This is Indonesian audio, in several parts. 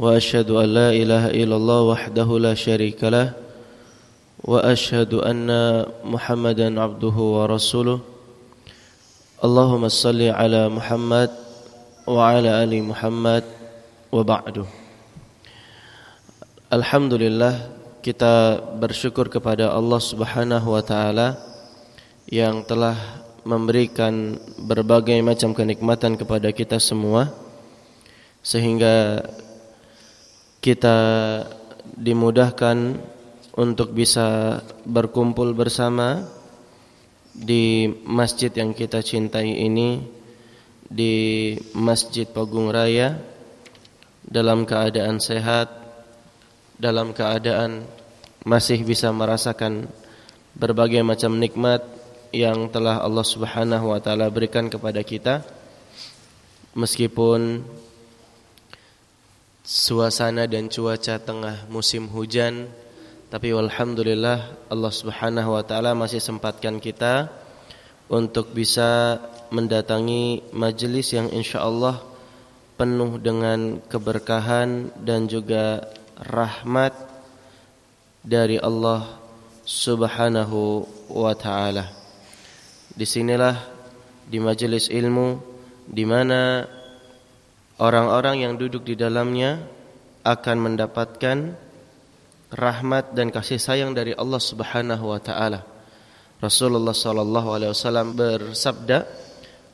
واشهد ان لا اله الا الله وحده لا شريك له واشهد ان محمدا عبده ورسوله اللهم صل على محمد وعلى ال محمد وبعد Alhamdulillah kita bersyukur kepada Allah Subhanahu wa taala yang telah memberikan berbagai macam kenikmatan kepada kita semua sehingga kita dimudahkan untuk bisa berkumpul bersama di masjid yang kita cintai ini di Masjid Pagung Raya dalam keadaan sehat dalam keadaan masih bisa merasakan berbagai macam nikmat yang telah Allah Subhanahu wa taala berikan kepada kita. Meskipun suasana dan cuaca tengah musim hujan tapi alhamdulillah Allah Subhanahu wa taala masih sempatkan kita untuk bisa mendatangi majelis yang insyaallah penuh dengan keberkahan dan juga rahmat dari Allah Subhanahu wa taala. Di sinilah di majelis ilmu di mana orang-orang yang duduk di dalamnya akan mendapatkan rahmat dan kasih sayang dari Allah Subhanahu wa taala. Rasulullah sallallahu alaihi wasallam bersabda,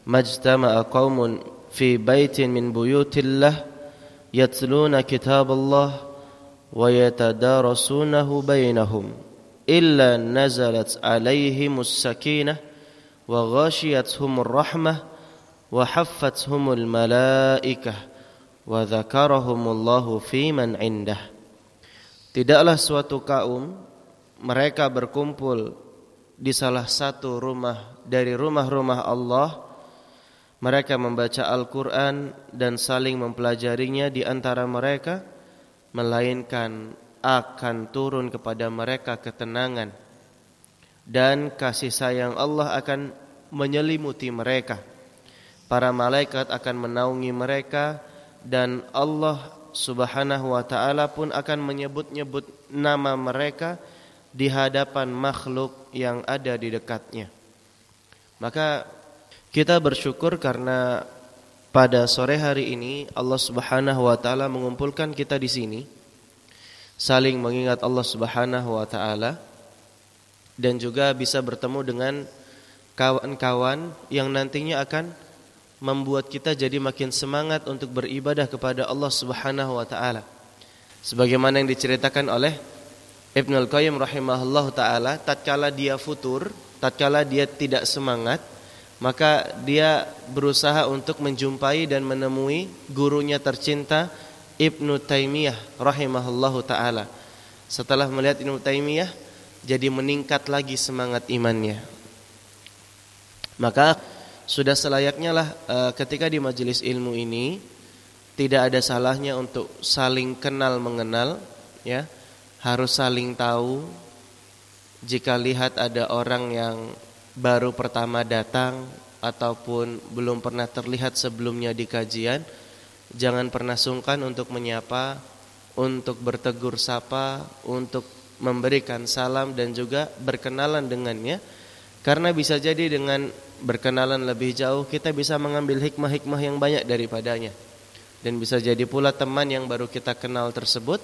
"Majtama'a qaumun fi baitin min buyutillah yatluna kitaballah wa yatadarasunahu bainahum illa nazalat alaihimus sakinah wa ghashiyatuhumur وحفتهم الملائكة malaikah wa dzakarahumullahu fi man indah Tidaklah suatu kaum mereka berkumpul di salah satu rumah dari rumah-rumah Allah. Mereka membaca Al-Qur'an dan saling mempelajarinya di antara mereka melainkan akan turun kepada mereka ketenangan dan kasih sayang Allah akan menyelimuti mereka para malaikat akan menaungi mereka dan Allah Subhanahu wa taala pun akan menyebut-nyebut nama mereka di hadapan makhluk yang ada di dekatnya. Maka kita bersyukur karena pada sore hari ini Allah Subhanahu wa taala mengumpulkan kita di sini saling mengingat Allah Subhanahu wa taala dan juga bisa bertemu dengan kawan-kawan yang nantinya akan membuat kita jadi makin semangat untuk beribadah kepada Allah Subhanahu wa taala. Sebagaimana yang diceritakan oleh Ibnu Al-Qayyim rahimahullah taala, tatkala dia futur, tatkala dia tidak semangat, maka dia berusaha untuk menjumpai dan menemui gurunya tercinta Ibnu Taimiyah rahimahullah taala. Setelah melihat Ibnu Taimiyah, jadi meningkat lagi semangat imannya. Maka sudah selayaknya lah uh, ketika di majelis ilmu ini tidak ada salahnya untuk saling kenal mengenal ya. Harus saling tahu. Jika lihat ada orang yang baru pertama datang ataupun belum pernah terlihat sebelumnya di kajian jangan pernah sungkan untuk menyapa untuk bertegur sapa untuk memberikan salam dan juga berkenalan dengannya karena bisa jadi dengan berkenalan lebih jauh kita bisa mengambil hikmah-hikmah yang banyak daripadanya. Dan bisa jadi pula teman yang baru kita kenal tersebut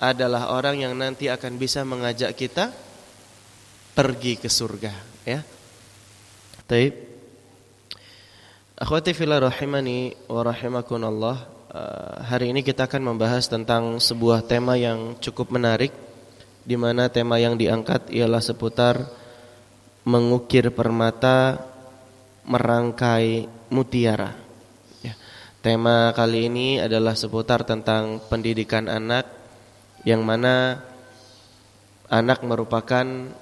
adalah orang yang nanti akan bisa mengajak kita pergi ke surga, ya. Taib. Akhwati fillah rahimani wa rahimakumullah. Uh, hari ini kita akan membahas tentang sebuah tema yang cukup menarik di mana tema yang diangkat ialah seputar mengukir permata, merangkai mutiara. Ya. Tema kali ini adalah seputar tentang pendidikan anak, yang mana anak merupakan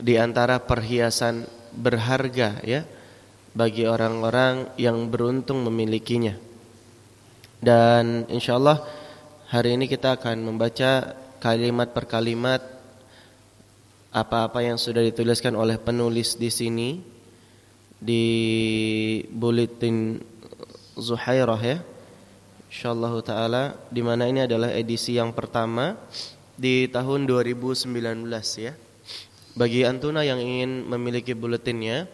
di antara perhiasan berharga ya bagi orang-orang yang beruntung memilikinya. Dan insya Allah hari ini kita akan membaca kalimat per kalimat apa-apa yang sudah dituliskan oleh penulis di sini di bulletin Zuhairah ya insyaallah taala di mana ini adalah edisi yang pertama di tahun 2019 ya. Bagi antuna yang ingin memiliki buletinnya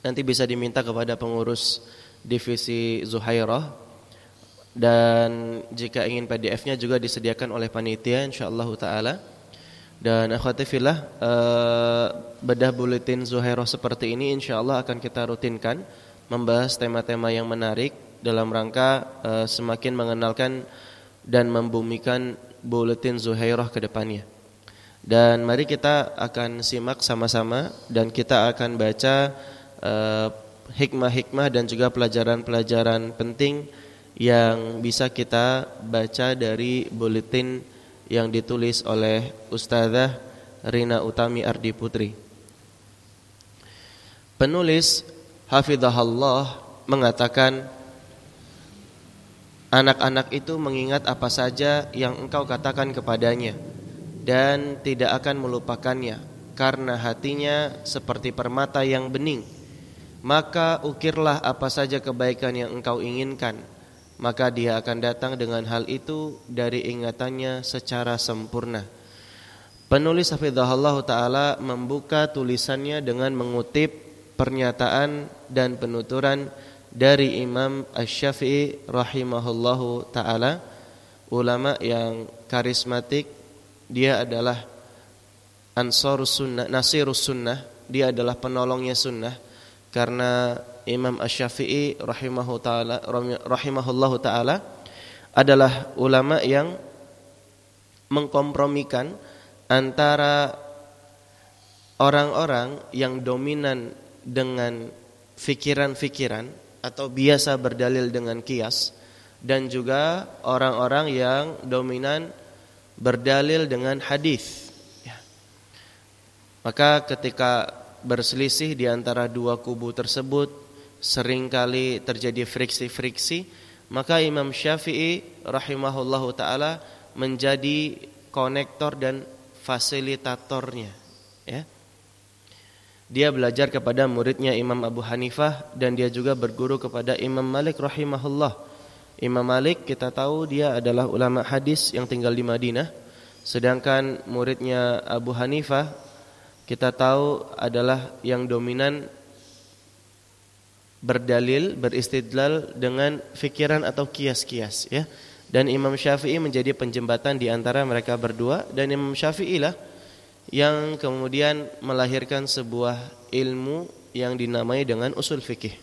nanti bisa diminta kepada pengurus divisi Zuhairah dan jika ingin PDF-nya juga disediakan oleh panitia insyaallah taala. Dan akhwati fillah uh, bedah buletin Zuhairah seperti ini insyaallah akan kita rutinkan membahas tema-tema yang menarik dalam rangka uh, semakin mengenalkan dan membumikan buletin Zuhairah ke depannya. Dan mari kita akan simak sama-sama dan kita akan baca hikmah hikmah-hikmah dan juga pelajaran-pelajaran penting yang bisa kita baca dari buletin yang ditulis oleh Ustazah Rina Utami Ardi Putri. Penulis Hafidhahallah mengatakan Anak-anak itu mengingat apa saja yang engkau katakan kepadanya dan tidak akan melupakannya karena hatinya seperti permata yang bening. Maka ukirlah apa saja kebaikan yang engkau inginkan, maka dia akan datang dengan hal itu dari ingatannya secara sempurna. Penulis Hafizahullah Ta'ala membuka tulisannya dengan mengutip pernyataan dan penuturan dari Imam Asy-Syafi'i rahimahullahu taala. Ulama yang karismatik dia adalah ansarus sunnah nasirus sunnah. Dia adalah penolongnya sunnah. Karena Imam Asy-Syafi'i rahimahu taala rahimahullahu taala adalah ulama yang mengkompromikan antara orang-orang yang dominan dengan fikiran-fikiran atau biasa berdalil dengan kias dan juga orang-orang yang dominan berdalil dengan hadis. Ya. Maka ketika berselisih di antara dua kubu tersebut sering kali terjadi friksi-friksi, maka Imam Syafi'i rahimahullahu taala menjadi konektor dan fasilitatornya, ya. Dia belajar kepada muridnya Imam Abu Hanifah dan dia juga berguru kepada Imam Malik rahimahullah. Imam Malik kita tahu dia adalah ulama hadis yang tinggal di Madinah. Sedangkan muridnya Abu Hanifah kita tahu adalah yang dominan berdalil, beristidlal dengan fikiran atau kias-kias ya. Dan Imam Syafi'i menjadi penjembatan di antara mereka berdua dan Imam Syafi'i lah yang kemudian melahirkan sebuah ilmu yang dinamai dengan usul fikih.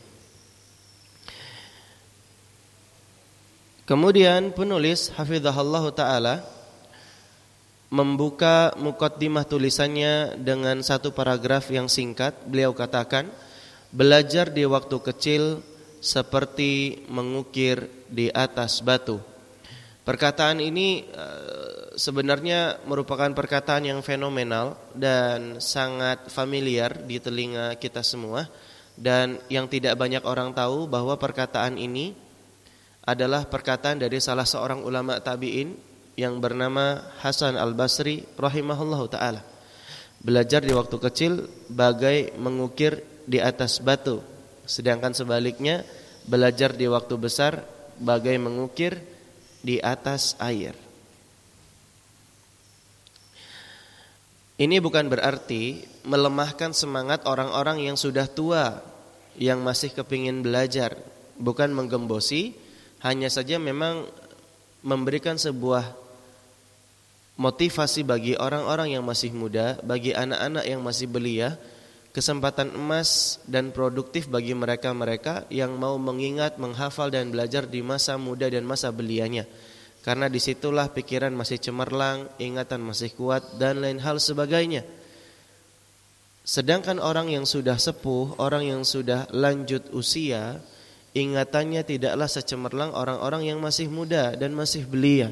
Kemudian penulis hafizahullah taala membuka mukaddimah tulisannya dengan satu paragraf yang singkat. Beliau katakan, belajar di waktu kecil seperti mengukir di atas batu. Perkataan ini eh, sebenarnya merupakan perkataan yang fenomenal dan sangat familiar di telinga kita semua dan yang tidak banyak orang tahu bahwa perkataan ini adalah perkataan dari salah seorang ulama tabi'in yang bernama Hasan Al-Basri rahimahullahu taala. Belajar di waktu kecil bagai mengukir di atas batu, sedangkan sebaliknya belajar di waktu besar bagai mengukir di atas air. Ini bukan berarti melemahkan semangat orang-orang yang sudah tua yang masih kepingin belajar, bukan menggembosi, hanya saja memang memberikan sebuah motivasi bagi orang-orang yang masih muda, bagi anak-anak yang masih belia kesempatan emas dan produktif bagi mereka-mereka yang mau mengingat, menghafal dan belajar di masa muda dan masa belianya. Karena di situlah pikiran masih cemerlang, ingatan masih kuat dan lain hal sebagainya. Sedangkan orang yang sudah sepuh, orang yang sudah lanjut usia, ingatannya tidaklah secemerlang orang-orang yang masih muda dan masih belia.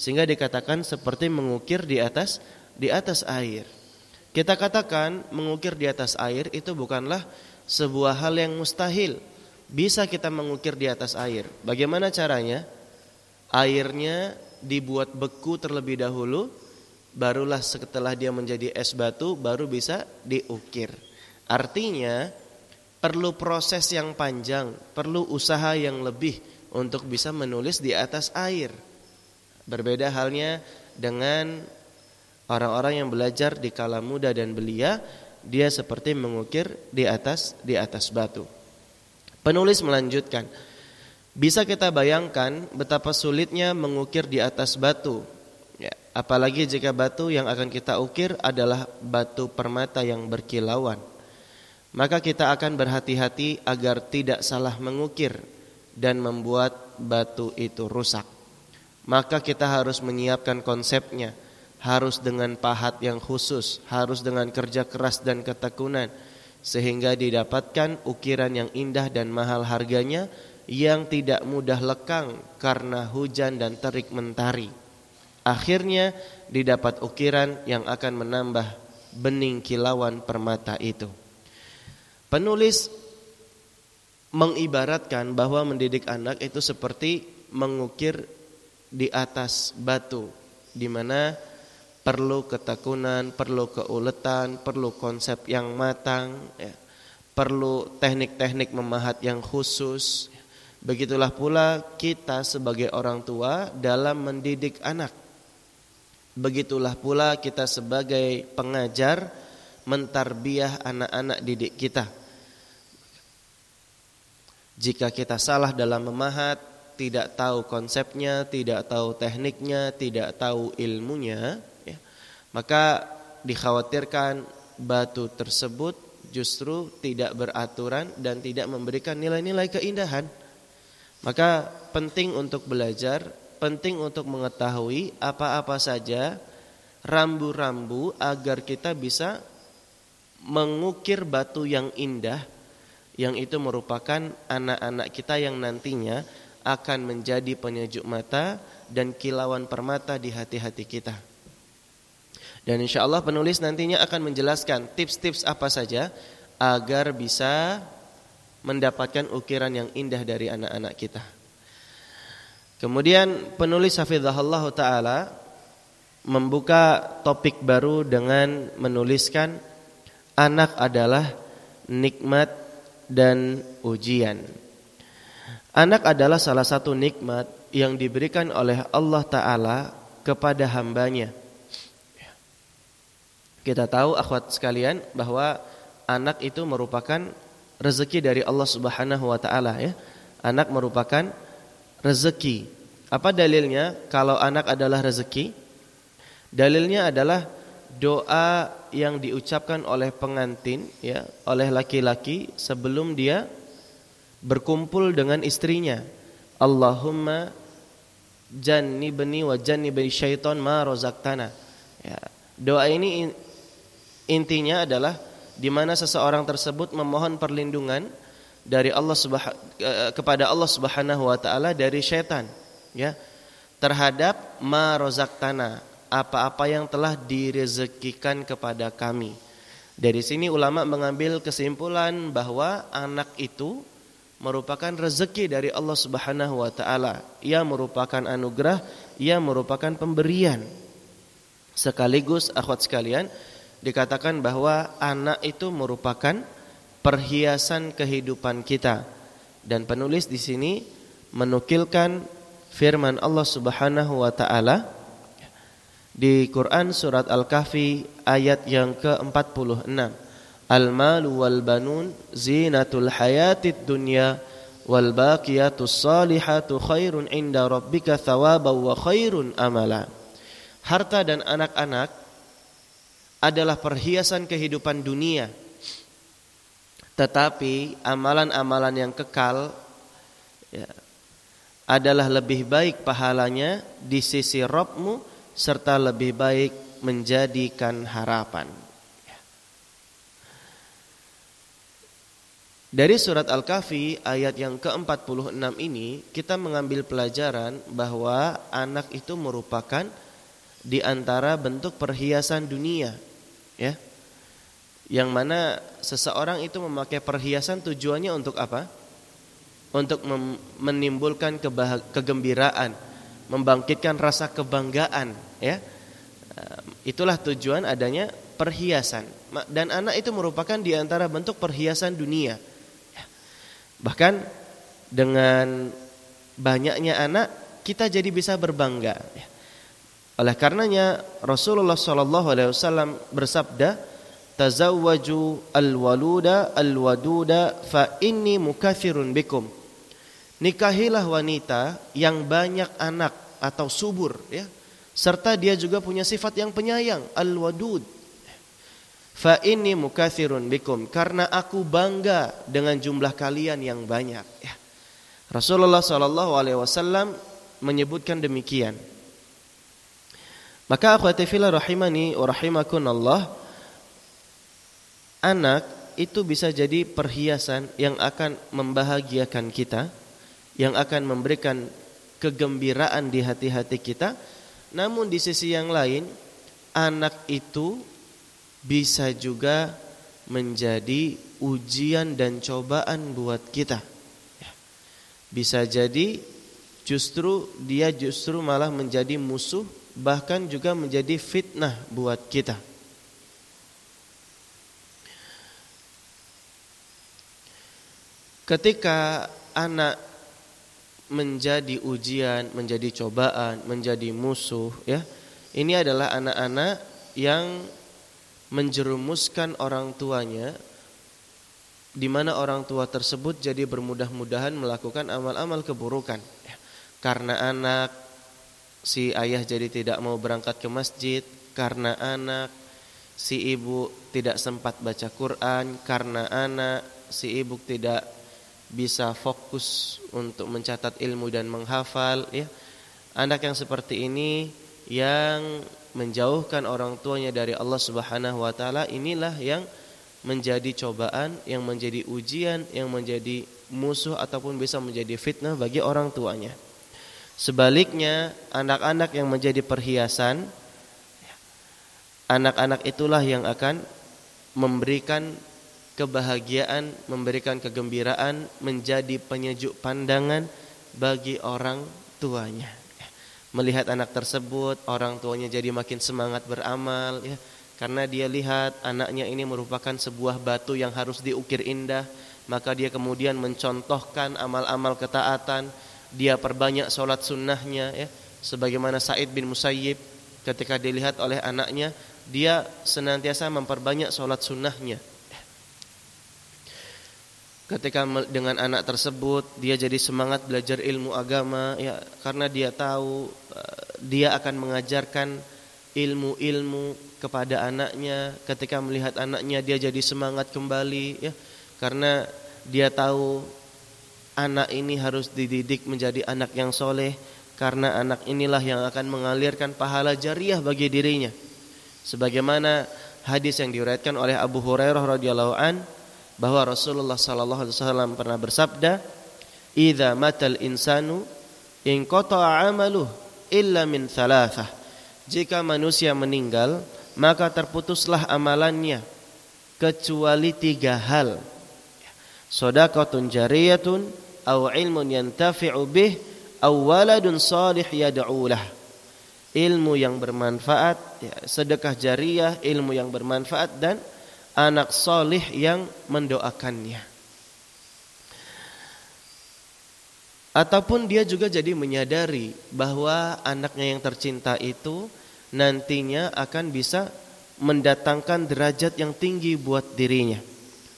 Sehingga dikatakan seperti mengukir di atas di atas air. Kita katakan mengukir di atas air itu bukanlah sebuah hal yang mustahil. Bisa kita mengukir di atas air. Bagaimana caranya? Airnya dibuat beku terlebih dahulu, barulah setelah dia menjadi es batu baru bisa diukir. Artinya perlu proses yang panjang, perlu usaha yang lebih untuk bisa menulis di atas air. Berbeda halnya dengan orang-orang yang belajar di kala muda dan belia, dia seperti mengukir di atas di atas batu. Penulis melanjutkan, bisa kita bayangkan betapa sulitnya mengukir di atas batu. Ya, apalagi jika batu yang akan kita ukir adalah batu permata yang berkilauan. Maka kita akan berhati-hati agar tidak salah mengukir dan membuat batu itu rusak. Maka kita harus menyiapkan konsepnya, harus dengan pahat yang khusus, harus dengan kerja keras dan ketekunan sehingga didapatkan ukiran yang indah dan mahal harganya yang tidak mudah lekang karena hujan dan terik mentari. Akhirnya didapat ukiran yang akan menambah bening kilauan permata itu. Penulis mengibaratkan bahwa mendidik anak itu seperti mengukir di atas batu di mana perlu ketekunan, perlu keuletan, perlu konsep yang matang, ya. perlu teknik-teknik memahat yang khusus. Begitulah pula kita sebagai orang tua dalam mendidik anak. Begitulah pula kita sebagai pengajar mentarbiah anak-anak didik kita. Jika kita salah dalam memahat, tidak tahu konsepnya, tidak tahu tekniknya, tidak tahu ilmunya, maka dikhawatirkan batu tersebut justru tidak beraturan dan tidak memberikan nilai-nilai keindahan. Maka penting untuk belajar, penting untuk mengetahui apa-apa saja rambu-rambu agar kita bisa mengukir batu yang indah yang itu merupakan anak-anak kita yang nantinya akan menjadi penyejuk mata dan kilauan permata di hati-hati kita. Dan insya Allah penulis nantinya akan menjelaskan tips-tips apa saja agar bisa mendapatkan ukiran yang indah dari anak-anak kita. Kemudian penulis hafizahullah taala membuka topik baru dengan menuliskan anak adalah nikmat dan ujian. Anak adalah salah satu nikmat yang diberikan oleh Allah taala kepada hambanya kita tahu akhwat sekalian bahwa anak itu merupakan rezeki dari Allah Subhanahu wa taala ya. Anak merupakan rezeki. Apa dalilnya kalau anak adalah rezeki? Dalilnya adalah doa yang diucapkan oleh pengantin ya, oleh laki-laki sebelum dia berkumpul dengan istrinya. Allahumma jannibni wa jannibni ma razaqtana. Ya, doa ini Intinya adalah di mana seseorang tersebut memohon perlindungan dari Allah eh, kepada Allah Subhanahu wa taala dari setan ya terhadap ma tanah apa-apa yang telah direzekikan kepada kami. Dari sini ulama mengambil kesimpulan bahwa anak itu merupakan rezeki dari Allah Subhanahu wa taala. Ia merupakan anugerah, ia merupakan pemberian. Sekaligus akhwat sekalian, dikatakan bahwa anak itu merupakan perhiasan kehidupan kita. Dan penulis di sini menukilkan firman Allah Subhanahu wa taala di Quran surat Al-Kahfi ayat yang ke-46. Al-malu wal banun zinatul hayatid dunya wal baqiyatus salihatu khairun inda rabbika thawaban wa khairun amala. Harta dan anak-anak adalah perhiasan kehidupan dunia. Tetapi amalan-amalan yang kekal ya, adalah lebih baik pahalanya di sisi Robmu serta lebih baik menjadikan harapan. Dari surat Al-Kahfi ayat yang ke-46 ini kita mengambil pelajaran bahwa anak itu merupakan di antara bentuk perhiasan dunia ya. Yang mana seseorang itu memakai perhiasan tujuannya untuk apa? Untuk menimbulkan kegembiraan membangkitkan rasa kebanggaan ya. Itulah tujuan adanya perhiasan. Dan anak itu merupakan di antara bentuk perhiasan dunia. Ya. bahkan dengan banyaknya anak kita jadi bisa berbangga. Oleh karenanya Rasulullah Shallallahu Alaihi Wasallam bersabda, "Tazawwaju al-waluda al-waduda fa inni mukathirun bikum." Nikahilah wanita yang banyak anak atau subur ya. Serta dia juga punya sifat yang penyayang, al-wadud. Fa inni mukathirun bikum karena aku bangga dengan jumlah kalian yang banyak ya. Rasulullah sallallahu alaihi wasallam menyebutkan demikian. Maka akhwati fillah rahimani wa rahimakunallah anak itu bisa jadi perhiasan yang akan membahagiakan kita, yang akan memberikan kegembiraan di hati-hati kita. Namun di sisi yang lain, anak itu bisa juga menjadi ujian dan cobaan buat kita. Ya. Bisa jadi justru dia justru malah menjadi musuh bahkan juga menjadi fitnah buat kita. Ketika anak menjadi ujian, menjadi cobaan, menjadi musuh ya. Ini adalah anak-anak yang menjerumuskan orang tuanya di mana orang tua tersebut jadi bermudah-mudahan melakukan amal-amal keburukan. Karena anak si ayah jadi tidak mau berangkat ke masjid, karena anak si ibu tidak sempat baca Quran, karena anak si ibu tidak bisa fokus untuk mencatat ilmu dan menghafal ya. Anak yang seperti ini yang menjauhkan orang tuanya dari Allah Subhanahu wa taala inilah yang menjadi cobaan, yang menjadi ujian, yang menjadi musuh ataupun bisa menjadi fitnah bagi orang tuanya. Sebaliknya, anak-anak yang menjadi perhiasan anak-anak itulah yang akan memberikan kebahagiaan, memberikan kegembiraan, menjadi penyejuk pandangan bagi orang tuanya. Melihat anak tersebut orang tuanya jadi makin semangat beramal ya. Karena dia lihat anaknya ini merupakan sebuah batu yang harus diukir indah maka dia kemudian mencontohkan amal-amal ketaatan dia perbanyak sholat sunnahnya ya. Sebagaimana Said bin Musayyib ketika dilihat oleh anaknya dia senantiasa memperbanyak sholat sunnahnya. Ketika dengan anak tersebut dia jadi semangat belajar ilmu agama ya. Karena dia tahu eh, dia akan mengajarkan ilmu-ilmu kepada anaknya. Ketika melihat anaknya dia jadi semangat kembali ya. Karena dia tahu anak ini harus dididik menjadi anak yang soleh karena anak inilah yang akan mengalirkan pahala jariah bagi dirinya sebagaimana hadis yang diriwayatkan oleh Abu Hurairah radhiyallahu an bahwa Rasulullah sallallahu alaihi wasallam pernah bersabda, "Idza matal insanu in qata'a 'amaluhu illa min thalathah." Jika manusia meninggal, maka terputuslah amalannya kecuali tiga hal. Shadaqatun jariyatun aw ilmun yantafi'u bih aw waladun salih yad'u lah. Ilmu yang bermanfaat, ya, sedekah jariah, ilmu yang bermanfaat dan anak solih yang mendoakannya. Ataupun dia juga jadi menyadari bahwa anaknya yang tercinta itu nantinya akan bisa mendatangkan derajat yang tinggi buat dirinya.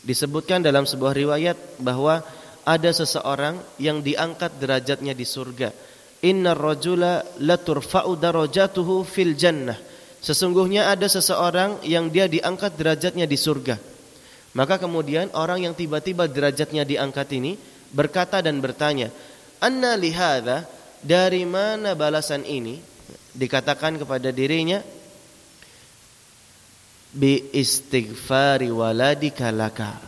Disebutkan dalam sebuah riwayat bahwa ada seseorang yang diangkat derajatnya di surga. Inna rajula laturfa'u darajatuhu fil jannah Sesungguhnya ada seseorang yang dia diangkat derajatnya di surga. Maka kemudian orang yang tiba-tiba derajatnya diangkat ini berkata dan bertanya, "Anna lihada dari mana balasan ini?" Dikatakan kepada dirinya, "Bi istighfari waladika laka."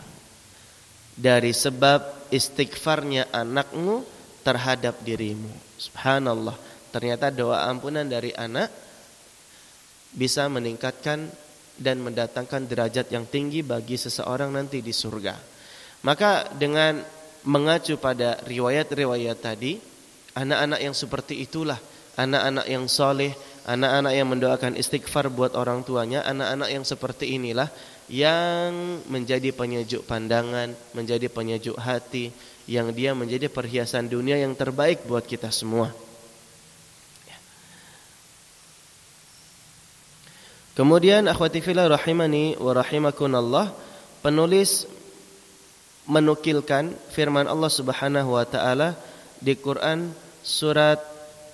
Dari sebab istighfarnya anakmu terhadap dirimu. Subhanallah. Ternyata doa ampunan dari anak bisa meningkatkan dan mendatangkan derajat yang tinggi bagi seseorang nanti di surga. Maka dengan mengacu pada riwayat-riwayat tadi, anak-anak yang seperti itulah, anak-anak yang soleh, anak-anak yang mendoakan istighfar buat orang tuanya, anak-anak yang seperti inilah yang menjadi penyejuk pandangan, menjadi penyejuk hati, yang dia menjadi perhiasan dunia yang terbaik buat kita semua. Ya. Kemudian akhwati fillah rahimani wa rahimakunallah penulis menukilkan firman Allah Subhanahu wa taala di Quran surat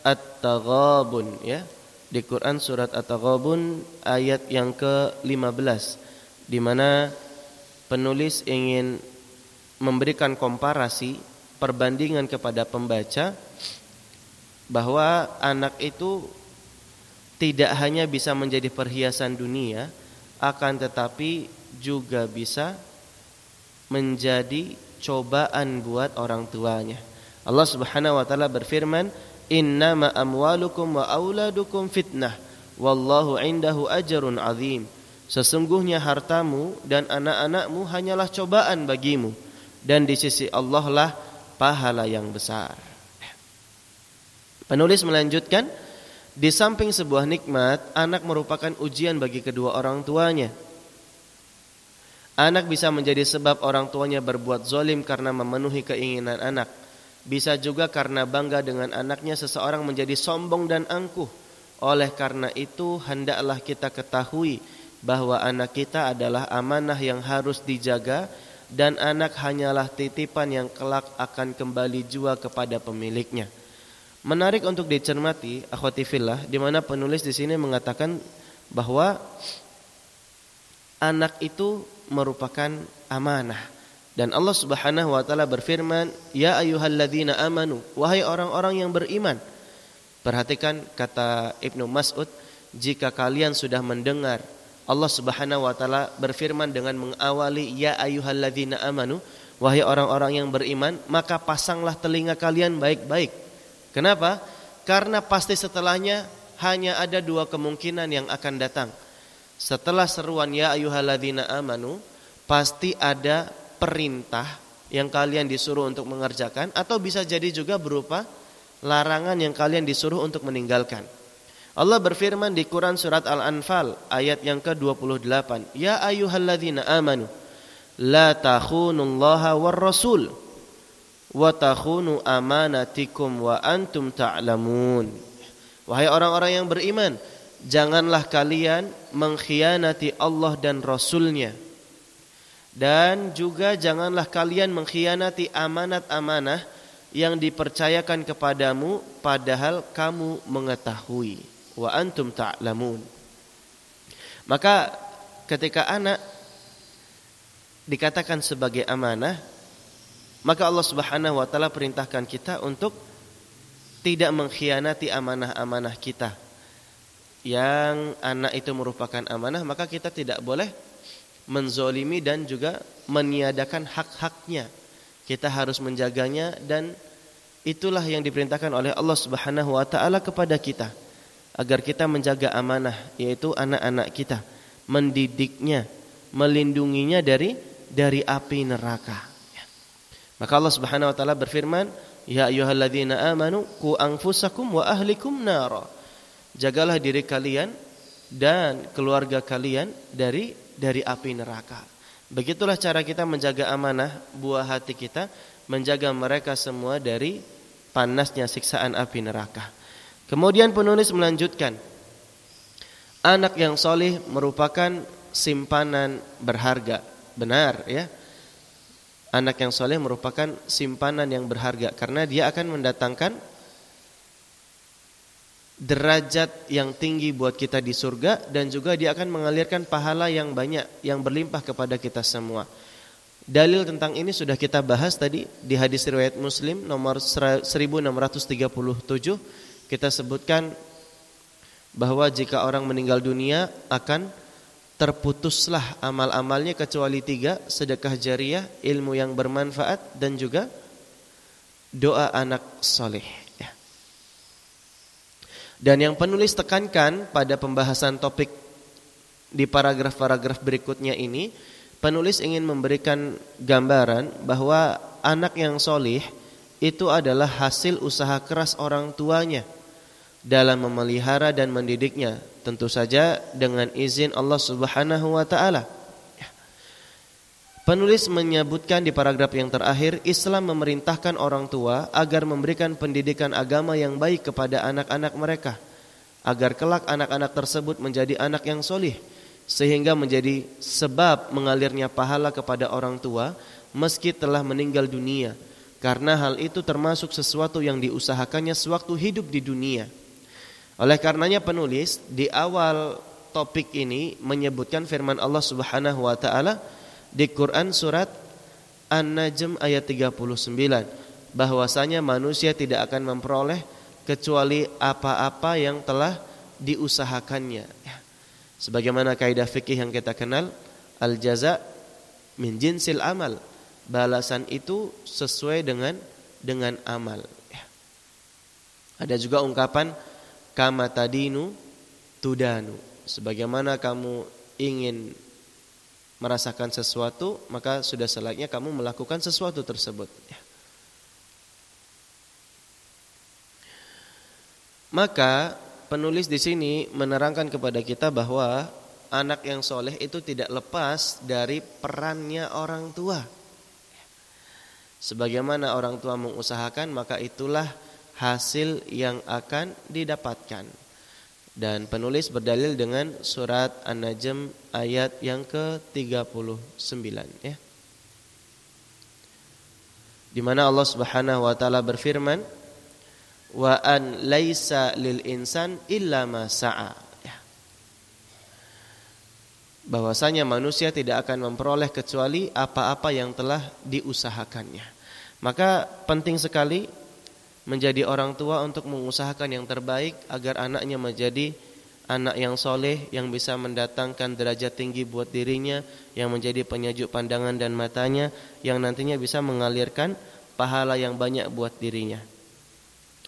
At-Taghabun ya. Di Quran surat At-Taghabun ayat yang ke-15 di mana penulis ingin memberikan komparasi perbandingan kepada pembaca bahwa anak itu tidak hanya bisa menjadi perhiasan dunia akan tetapi juga bisa menjadi cobaan buat orang tuanya. Allah Subhanahu wa taala berfirman, "Innama amwalukum wa auladukum fitnah, wallahu indahu ajrun azim." Sesungguhnya hartamu dan anak-anakmu hanyalah cobaan bagimu dan di sisi Allah lah pahala yang besar. Penulis melanjutkan, di samping sebuah nikmat, anak merupakan ujian bagi kedua orang tuanya. Anak bisa menjadi sebab orang tuanya berbuat zolim karena memenuhi keinginan anak. Bisa juga karena bangga dengan anaknya seseorang menjadi sombong dan angkuh. Oleh karena itu hendaklah kita ketahui bahwa anak kita adalah amanah yang harus dijaga dan anak hanyalah titipan yang kelak akan kembali jua kepada pemiliknya. Menarik untuk dicermati, akhwati fillah, di mana penulis di sini mengatakan bahwa anak itu merupakan amanah. Dan Allah Subhanahu wa taala berfirman, "Ya ayyuhalladzina amanu, wahai orang-orang yang beriman." Perhatikan kata Ibnu Mas'ud, jika kalian sudah mendengar Allah Subhanahu wa taala berfirman dengan mengawali ya ayyuhalladzina amanu wahai orang-orang yang beriman maka pasanglah telinga kalian baik-baik. Kenapa? Karena pasti setelahnya hanya ada dua kemungkinan yang akan datang. Setelah seruan ya ayyuhalladzina amanu pasti ada perintah yang kalian disuruh untuk mengerjakan atau bisa jadi juga berupa larangan yang kalian disuruh untuk meninggalkan. Allah berfirman di Quran surat Al-Anfal ayat yang ke-28, "Ya ayyuhalladzina amanu la takhunullaha war rasul wa takhunu amanatikum wa antum ta'lamun." Wahai orang-orang yang beriman, janganlah kalian mengkhianati Allah dan Rasulnya. Dan juga janganlah kalian mengkhianati amanat-amanah yang dipercayakan kepadamu padahal kamu mengetahui wa antum ta'lamun. Maka ketika anak dikatakan sebagai amanah, maka Allah Subhanahu wa taala perintahkan kita untuk tidak mengkhianati amanah-amanah kita. Yang anak itu merupakan amanah, maka kita tidak boleh menzolimi dan juga meniadakan hak-haknya. Kita harus menjaganya dan itulah yang diperintahkan oleh Allah Subhanahu wa taala kepada kita agar kita menjaga amanah yaitu anak-anak kita, mendidiknya, melindunginya dari dari api neraka. Ya. Maka Allah Subhanahu wa taala berfirman, "Ya ayyuhalladzina amanu qu anfusakum wa ahlikum nara." Jagalah diri kalian dan keluarga kalian dari dari api neraka. Begitulah cara kita menjaga amanah buah hati kita, menjaga mereka semua dari panasnya siksaan api neraka. Kemudian penulis melanjutkan Anak yang solih merupakan simpanan berharga. Benar ya. Anak yang soleh merupakan simpanan yang berharga Karena dia akan mendatangkan Derajat yang tinggi buat kita di surga Dan juga dia akan mengalirkan pahala yang banyak Yang berlimpah kepada kita semua. Dalil tentang ini sudah kita bahas tadi Di hadis riwayat muslim nomor 1637 kita sebutkan bahwa jika orang meninggal dunia akan terputuslah amal-amalnya kecuali tiga sedekah jariah, ilmu yang bermanfaat dan juga doa anak soleh. Ya. Dan yang penulis tekankan pada pembahasan topik di paragraf-paragraf berikutnya ini, penulis ingin memberikan gambaran bahwa anak yang soleh itu adalah hasil usaha keras orang tuanya dalam memelihara dan mendidiknya tentu saja dengan izin Allah Subhanahu wa taala. Ya. Penulis menyebutkan di paragraf yang terakhir, Islam memerintahkan orang tua agar memberikan pendidikan agama yang baik kepada anak-anak mereka, agar kelak anak-anak tersebut menjadi anak yang solih, sehingga menjadi sebab mengalirnya pahala kepada orang tua meski telah meninggal dunia, karena hal itu termasuk sesuatu yang diusahakannya sewaktu hidup di dunia. Oleh karenanya penulis di awal topik ini menyebutkan firman Allah Subhanahu wa taala di Quran surat An-Najm ayat 39 bahwasanya manusia tidak akan memperoleh kecuali apa-apa yang telah diusahakannya. Ya. Sebagaimana kaidah fikih yang kita kenal, al jaza min jinsil amal. Balasan itu sesuai dengan dengan amal. Ada juga ungkapan kama tadinu tudanu. Sebagaimana kamu ingin merasakan sesuatu, maka sudah selayaknya kamu melakukan sesuatu tersebut. Ya. Maka penulis di sini menerangkan kepada kita bahwa anak yang soleh itu tidak lepas dari perannya orang tua. Sebagaimana orang tua mengusahakan, maka itulah hasil yang akan didapatkan. Dan penulis berdalil dengan surat An-Najm ayat yang ke-39 ya. Di mana Allah Subhanahu wa taala berfirman, "Wa an laisa lil insan illa ma sa'a." Ya. Bahwasanya manusia tidak akan memperoleh kecuali apa-apa yang telah diusahakannya. Maka penting sekali menjadi orang tua untuk mengusahakan yang terbaik agar anaknya menjadi anak yang soleh yang bisa mendatangkan derajat tinggi buat dirinya yang menjadi penyejuk pandangan dan matanya yang nantinya bisa mengalirkan pahala yang banyak buat dirinya.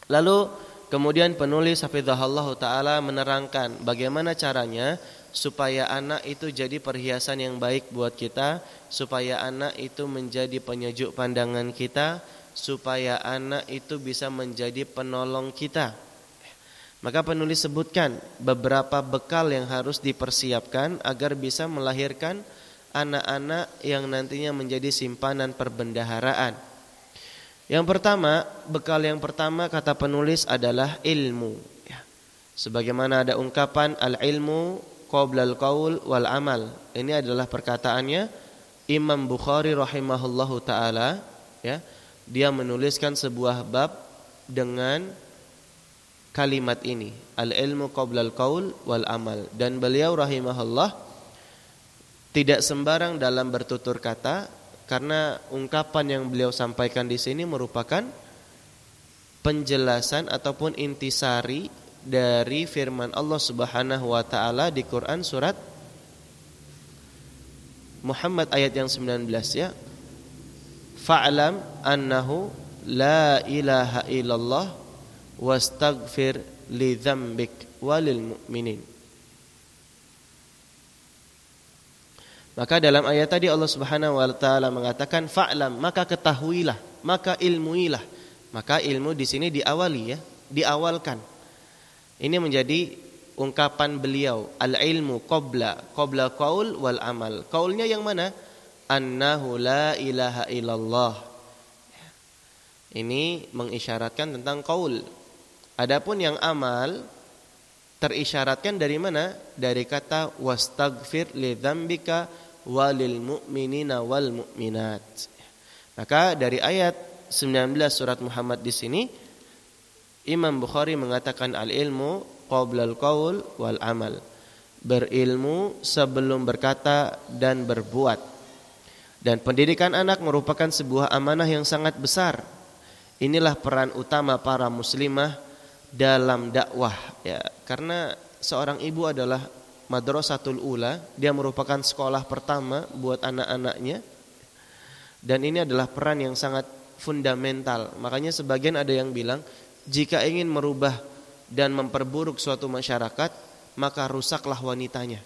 Lalu kemudian penulis Hafizahullah taala menerangkan bagaimana caranya supaya anak itu jadi perhiasan yang baik buat kita, supaya anak itu menjadi penyejuk pandangan kita, supaya anak itu bisa menjadi penolong kita. Maka penulis sebutkan beberapa bekal yang harus dipersiapkan agar bisa melahirkan anak-anak yang nantinya menjadi simpanan perbendaharaan. Yang pertama, bekal yang pertama kata penulis adalah ilmu. Ya. Sebagaimana ada ungkapan al-ilmu qoblal qaul wal amal. Ini adalah perkataannya Imam Bukhari rahimahullahu taala ya dia menuliskan sebuah bab dengan kalimat ini. Al ilmu qabla qaul wal amal. Dan beliau rahimahullah tidak sembarang dalam bertutur kata karena ungkapan yang beliau sampaikan di sini merupakan penjelasan ataupun intisari dari firman Allah Subhanahu wa taala di Quran surat Muhammad ayat yang 19 ya fa'lam annahu la ilaha illallah wastaghfir li dzambik walil mu'minin. Maka dalam ayat tadi Allah Subhanahu wa taala mengatakan fa'lam maka ketahuilah, maka ilmuilah. Maka ilmu di sini diawali ya, diawalkan. Ini menjadi ungkapan beliau al-ilmu qabla qabla qaul wal amal. Qaulnya yang mana? Annahu la ilaha illallah. Ini mengisyaratkan tentang qaul. Adapun yang amal terisyaratkan dari mana? Dari kata wastaghfir li dzambika walil mu'minina wal mu'minat. Maka dari ayat 19 surat Muhammad di sini Imam Bukhari mengatakan al-ilmu qabla al-qaul wal amal. Berilmu sebelum berkata dan berbuat. Dan pendidikan anak merupakan sebuah amanah yang sangat besar. Inilah peran utama para muslimah dalam dakwah ya. Karena seorang ibu adalah madrasatul ula, dia merupakan sekolah pertama buat anak-anaknya. Dan ini adalah peran yang sangat fundamental. Makanya sebagian ada yang bilang jika ingin merubah dan memperburuk suatu masyarakat, maka rusaklah wanitanya.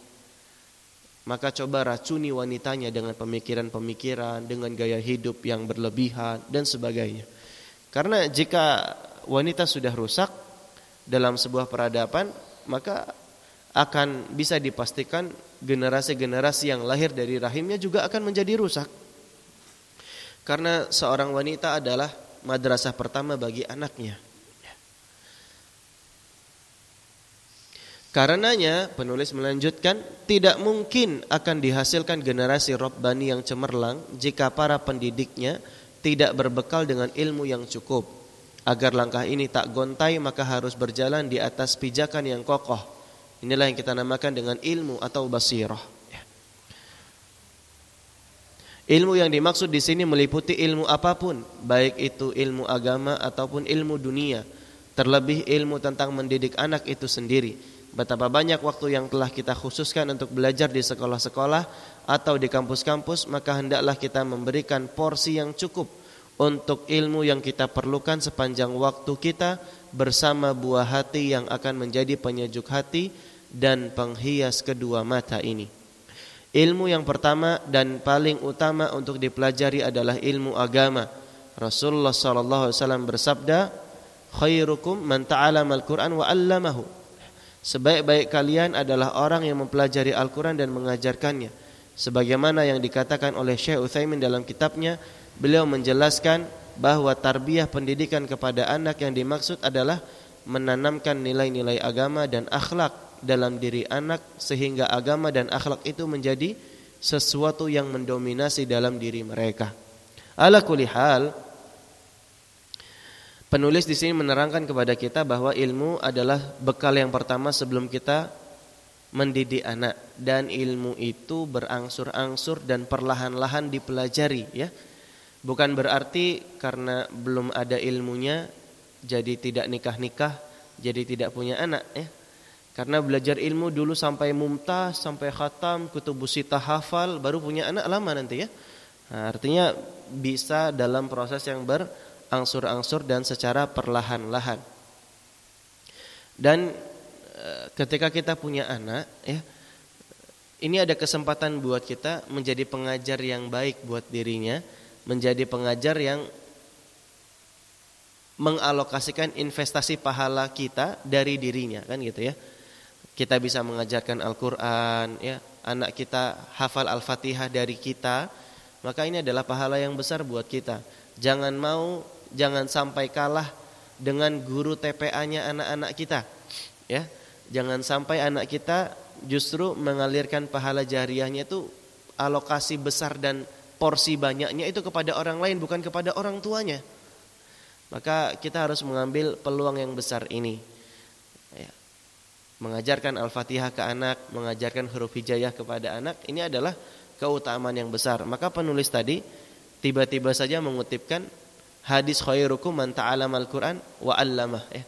Maka coba racuni wanitanya dengan pemikiran-pemikiran, dengan gaya hidup yang berlebihan dan sebagainya. Karena jika wanita sudah rusak dalam sebuah peradaban, maka akan bisa dipastikan generasi-generasi yang lahir dari rahimnya juga akan menjadi rusak. Karena seorang wanita adalah madrasah pertama bagi anaknya. Karenanya penulis melanjutkan tidak mungkin akan dihasilkan generasi robbani yang cemerlang jika para pendidiknya tidak berbekal dengan ilmu yang cukup. Agar langkah ini tak gontai maka harus berjalan di atas pijakan yang kokoh. Inilah yang kita namakan dengan ilmu atau basirah. Ya. Ilmu yang dimaksud di sini meliputi ilmu apa pun, baik itu ilmu agama ataupun ilmu dunia, terlebih ilmu tentang mendidik anak itu sendiri Betapa banyak waktu yang telah kita khususkan untuk belajar di sekolah-sekolah atau di kampus-kampus, maka hendaklah kita memberikan porsi yang cukup untuk ilmu yang kita perlukan sepanjang waktu kita bersama buah hati yang akan menjadi penyejuk hati dan penghias kedua mata ini. Ilmu yang pertama dan paling utama untuk dipelajari adalah ilmu agama. Rasulullah wasallam bersabda, "Khairukum man al-Qur'an wa 'allamahu." Sebaik-baik kalian adalah orang yang mempelajari Al-Quran dan mengajarkannya. Sebagaimana yang dikatakan oleh Syekh Uthaymin dalam kitabnya, beliau menjelaskan bahwa tarbiyah pendidikan kepada anak yang dimaksud adalah menanamkan nilai-nilai agama dan akhlak dalam diri anak sehingga agama dan akhlak itu menjadi sesuatu yang mendominasi dalam diri mereka. Ala kulli hal, Penulis di sini menerangkan kepada kita bahwa ilmu adalah bekal yang pertama sebelum kita mendidik anak dan ilmu itu berangsur-angsur dan perlahan-lahan dipelajari ya. Bukan berarti karena belum ada ilmunya jadi tidak nikah-nikah, jadi tidak punya anak ya. Karena belajar ilmu dulu sampai mumtaz, sampai khatam, kutubusita hafal, baru punya anak lama nanti ya. Nah, artinya bisa dalam proses yang ber angsur-angsur dan secara perlahan-lahan. Dan e, ketika kita punya anak ya ini ada kesempatan buat kita menjadi pengajar yang baik buat dirinya, menjadi pengajar yang mengalokasikan investasi pahala kita dari dirinya kan gitu ya. Kita bisa mengajarkan Al-Qur'an ya, anak kita hafal Al-Fatihah dari kita, maka ini adalah pahala yang besar buat kita. Jangan mau jangan sampai kalah dengan guru TPA-nya anak-anak kita. Ya. Jangan sampai anak kita justru mengalirkan pahala jariahnya itu alokasi besar dan porsi banyaknya itu kepada orang lain bukan kepada orang tuanya. Maka kita harus mengambil peluang yang besar ini. Ya. Mengajarkan Al-Fatihah ke anak, mengajarkan huruf hijayah kepada anak, ini adalah keutamaan yang besar. Maka penulis tadi tiba-tiba saja mengutipkan hadis khairukum man ta'allama al-Qur'an wa 'allamah ya.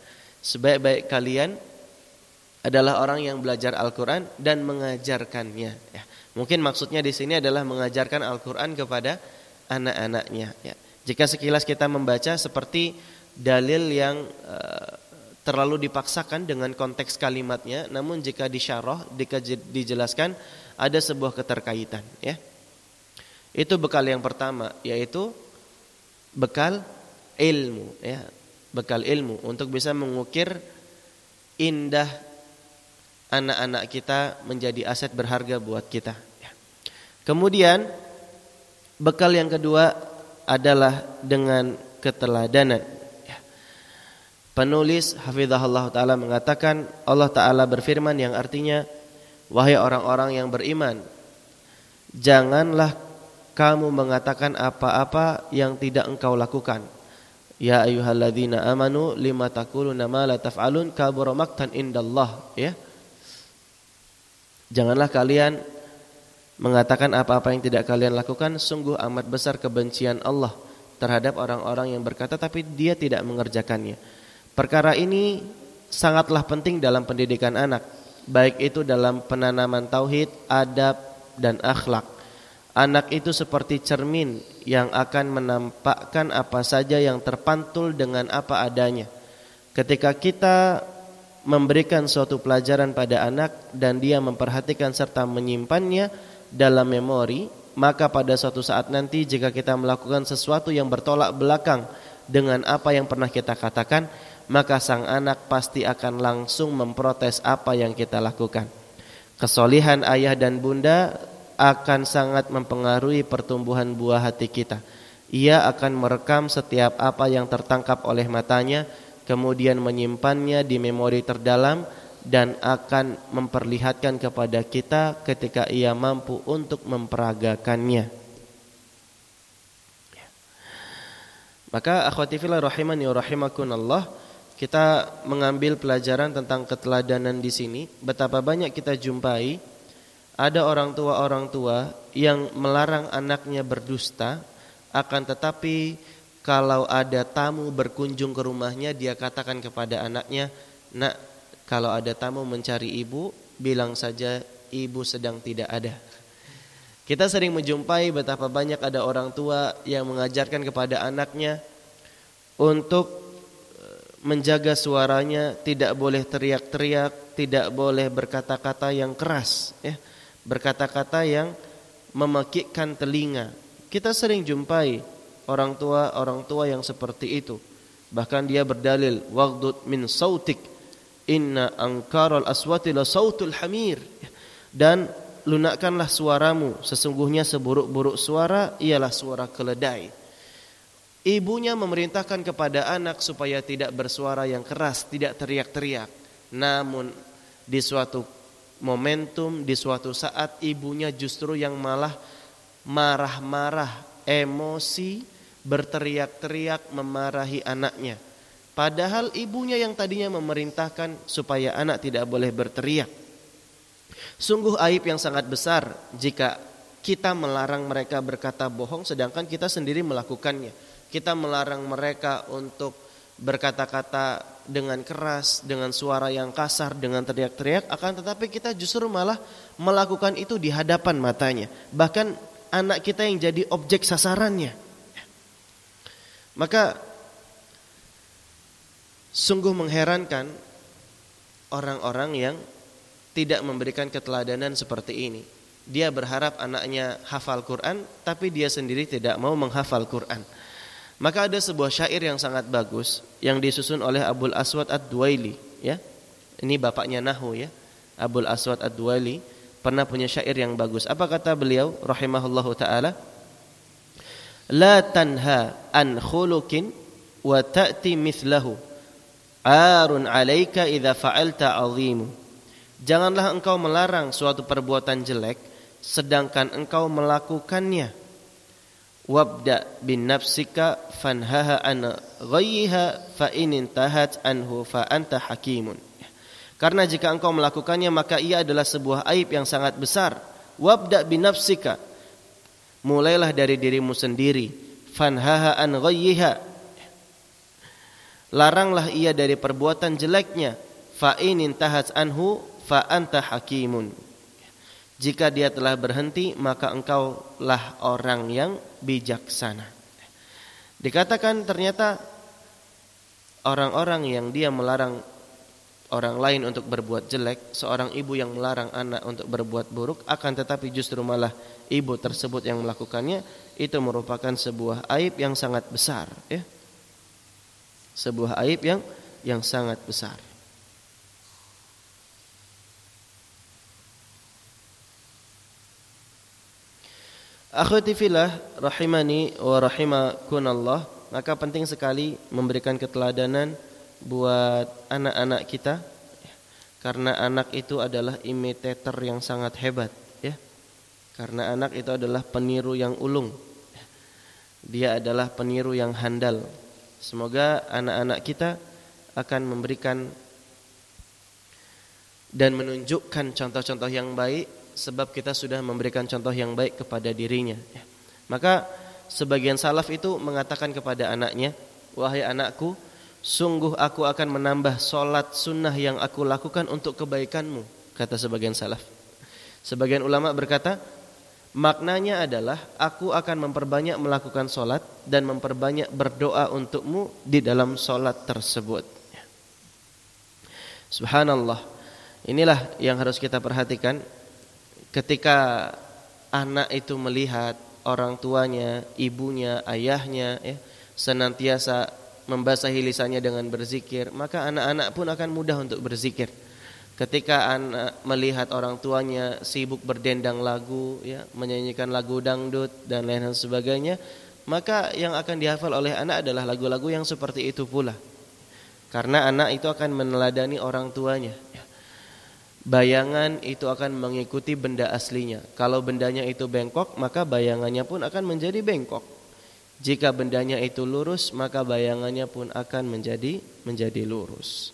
Sebaik-baik kalian adalah orang yang belajar Al-Qur'an dan mengajarkannya ya. Mungkin maksudnya di sini adalah mengajarkan Al-Qur'an kepada anak-anaknya ya. Jika sekilas kita membaca seperti dalil yang uh, terlalu dipaksakan dengan konteks kalimatnya, namun jika disyarah, dijelaskan ada sebuah keterkaitan ya. Itu bekal yang pertama yaitu bekal ilmu ya bekal ilmu untuk bisa mengukir indah anak-anak kita menjadi aset berharga buat kita ya. kemudian bekal yang kedua adalah dengan keteladanan ya. penulis hafizahullah taala mengatakan Allah taala berfirman yang artinya wahai orang-orang yang beriman janganlah kamu mengatakan apa-apa yang tidak engkau lakukan. Ya ayyuhalladzina amanu lima taquluna ma la taf'alun kabura maqtan indallah ya. Janganlah kalian mengatakan apa-apa yang tidak kalian lakukan sungguh amat besar kebencian Allah terhadap orang-orang yang berkata tapi dia tidak mengerjakannya. Perkara ini sangatlah penting dalam pendidikan anak, baik itu dalam penanaman tauhid, adab dan akhlak. Anak itu seperti cermin yang akan menampakkan apa saja yang terpantul dengan apa adanya. Ketika kita memberikan suatu pelajaran pada anak dan dia memperhatikan serta menyimpannya dalam memori, maka pada suatu saat nanti jika kita melakukan sesuatu yang bertolak belakang dengan apa yang pernah kita katakan, maka sang anak pasti akan langsung memprotes apa yang kita lakukan. Kesolihan ayah dan bunda akan sangat mempengaruhi pertumbuhan buah hati kita. Ia akan merekam setiap apa yang tertangkap oleh matanya, kemudian menyimpannya di memori terdalam dan akan memperlihatkan kepada kita ketika ia mampu untuk memperagakannya. Maka akhwati fillah rahimani rahimakunallah kita mengambil pelajaran tentang keteladanan di sini. Betapa banyak kita jumpai ada orang tua-orang tua yang melarang anaknya berdusta, akan tetapi kalau ada tamu berkunjung ke rumahnya, dia katakan kepada anaknya, "Nak, kalau ada tamu mencari ibu, bilang saja ibu sedang tidak ada." Kita sering menjumpai betapa banyak ada orang tua yang mengajarkan kepada anaknya untuk menjaga suaranya, tidak boleh teriak-teriak, tidak boleh berkata-kata yang keras, ya. Berkata-kata yang memekikkan telinga. Kita sering jumpai orang tua orang tua yang seperti itu. Bahkan dia berdalil waghdud min sautik inna ankaral aswati la sautul hamir. Dan lunakkanlah suaramu, sesungguhnya seburuk-buruk suara ialah suara keledai. Ibunya memerintahkan kepada anak supaya tidak bersuara yang keras, tidak teriak-teriak. Namun di suatu momentum, di suatu saat ibunya justru yang malah marah-marah, emosi, berteriak-teriak memarahi anaknya. Padahal ibunya yang tadinya memerintahkan supaya anak tidak boleh berteriak. Sungguh aib yang sangat besar jika kita melarang mereka berkata bohong sedangkan kita sendiri melakukannya kita melarang mereka untuk berkata-kata dengan keras, dengan suara yang kasar, dengan teriak-teriak, akan tetapi kita justru malah melakukan itu di hadapan matanya. Bahkan anak kita yang jadi objek sasarannya. Maka sungguh mengherankan orang-orang yang tidak memberikan keteladanan seperti ini. Dia berharap anaknya hafal Quran, tapi dia sendiri tidak mau menghafal Quran. Maka ada sebuah syair yang sangat bagus yang disusun oleh Abdul Aswad Ad-Duaili, ya. Ini bapaknya Nahu ya. Abdul Aswad Ad-Duaili pernah punya syair yang bagus. Apa kata beliau rahimahullahu taala? La tanha an khuluqin wa ta'ti mithlahu. Arun 'alaika idza fa'alta 'azimu. Janganlah engkau melarang suatu perbuatan jelek sedangkan engkau melakukannya wabda bin nafsika fanhaha an ghayyiha fa in intahat anhu fa anta hakimun. Karena jika engkau melakukannya maka ia adalah sebuah aib yang sangat besar. Wabda bin nafsika mulailah dari dirimu sendiri. Fanhaha an ghayyiha laranglah ia dari perbuatan jeleknya. Fa in intahat anhu fa anta hakimun jika dia telah berhenti, maka engkaulah orang yang bijaksana. Dikatakan ternyata orang-orang yang dia melarang orang lain untuk berbuat jelek, seorang ibu yang melarang anak untuk berbuat buruk, akan tetapi justru malah ibu tersebut yang melakukannya, itu merupakan sebuah aib yang sangat besar, ya. Sebuah aib yang yang sangat besar. Akhwati fillah rahimani wa rahimakunallah, maka penting sekali memberikan keteladanan buat anak-anak kita karena anak itu adalah imitator yang sangat hebat ya. Karena anak itu adalah peniru yang ulung. Dia adalah peniru yang handal. Semoga anak-anak kita akan memberikan dan menunjukkan contoh-contoh yang baik sebab kita sudah memberikan contoh yang baik kepada dirinya. Ya. Maka sebagian salaf itu mengatakan kepada anaknya, wahai anakku, sungguh aku akan menambah solat sunnah yang aku lakukan untuk kebaikanmu, kata sebagian salaf. Sebagian ulama berkata, maknanya adalah aku akan memperbanyak melakukan solat dan memperbanyak berdoa untukmu di dalam solat tersebut. Ya. Subhanallah. Inilah yang harus kita perhatikan ketika anak itu melihat orang tuanya, ibunya, ayahnya ya, senantiasa membasahi lisannya dengan berzikir, maka anak-anak pun akan mudah untuk berzikir. Ketika anak melihat orang tuanya sibuk berdendang lagu, ya, menyanyikan lagu dangdut dan lain sebagainya, maka yang akan dihafal oleh anak adalah lagu-lagu yang seperti itu pula. Karena anak itu akan meneladani orang tuanya. Bayangan itu akan mengikuti benda aslinya. Kalau bendanya itu bengkok, maka bayangannya pun akan menjadi bengkok. Jika bendanya itu lurus, maka bayangannya pun akan menjadi menjadi lurus.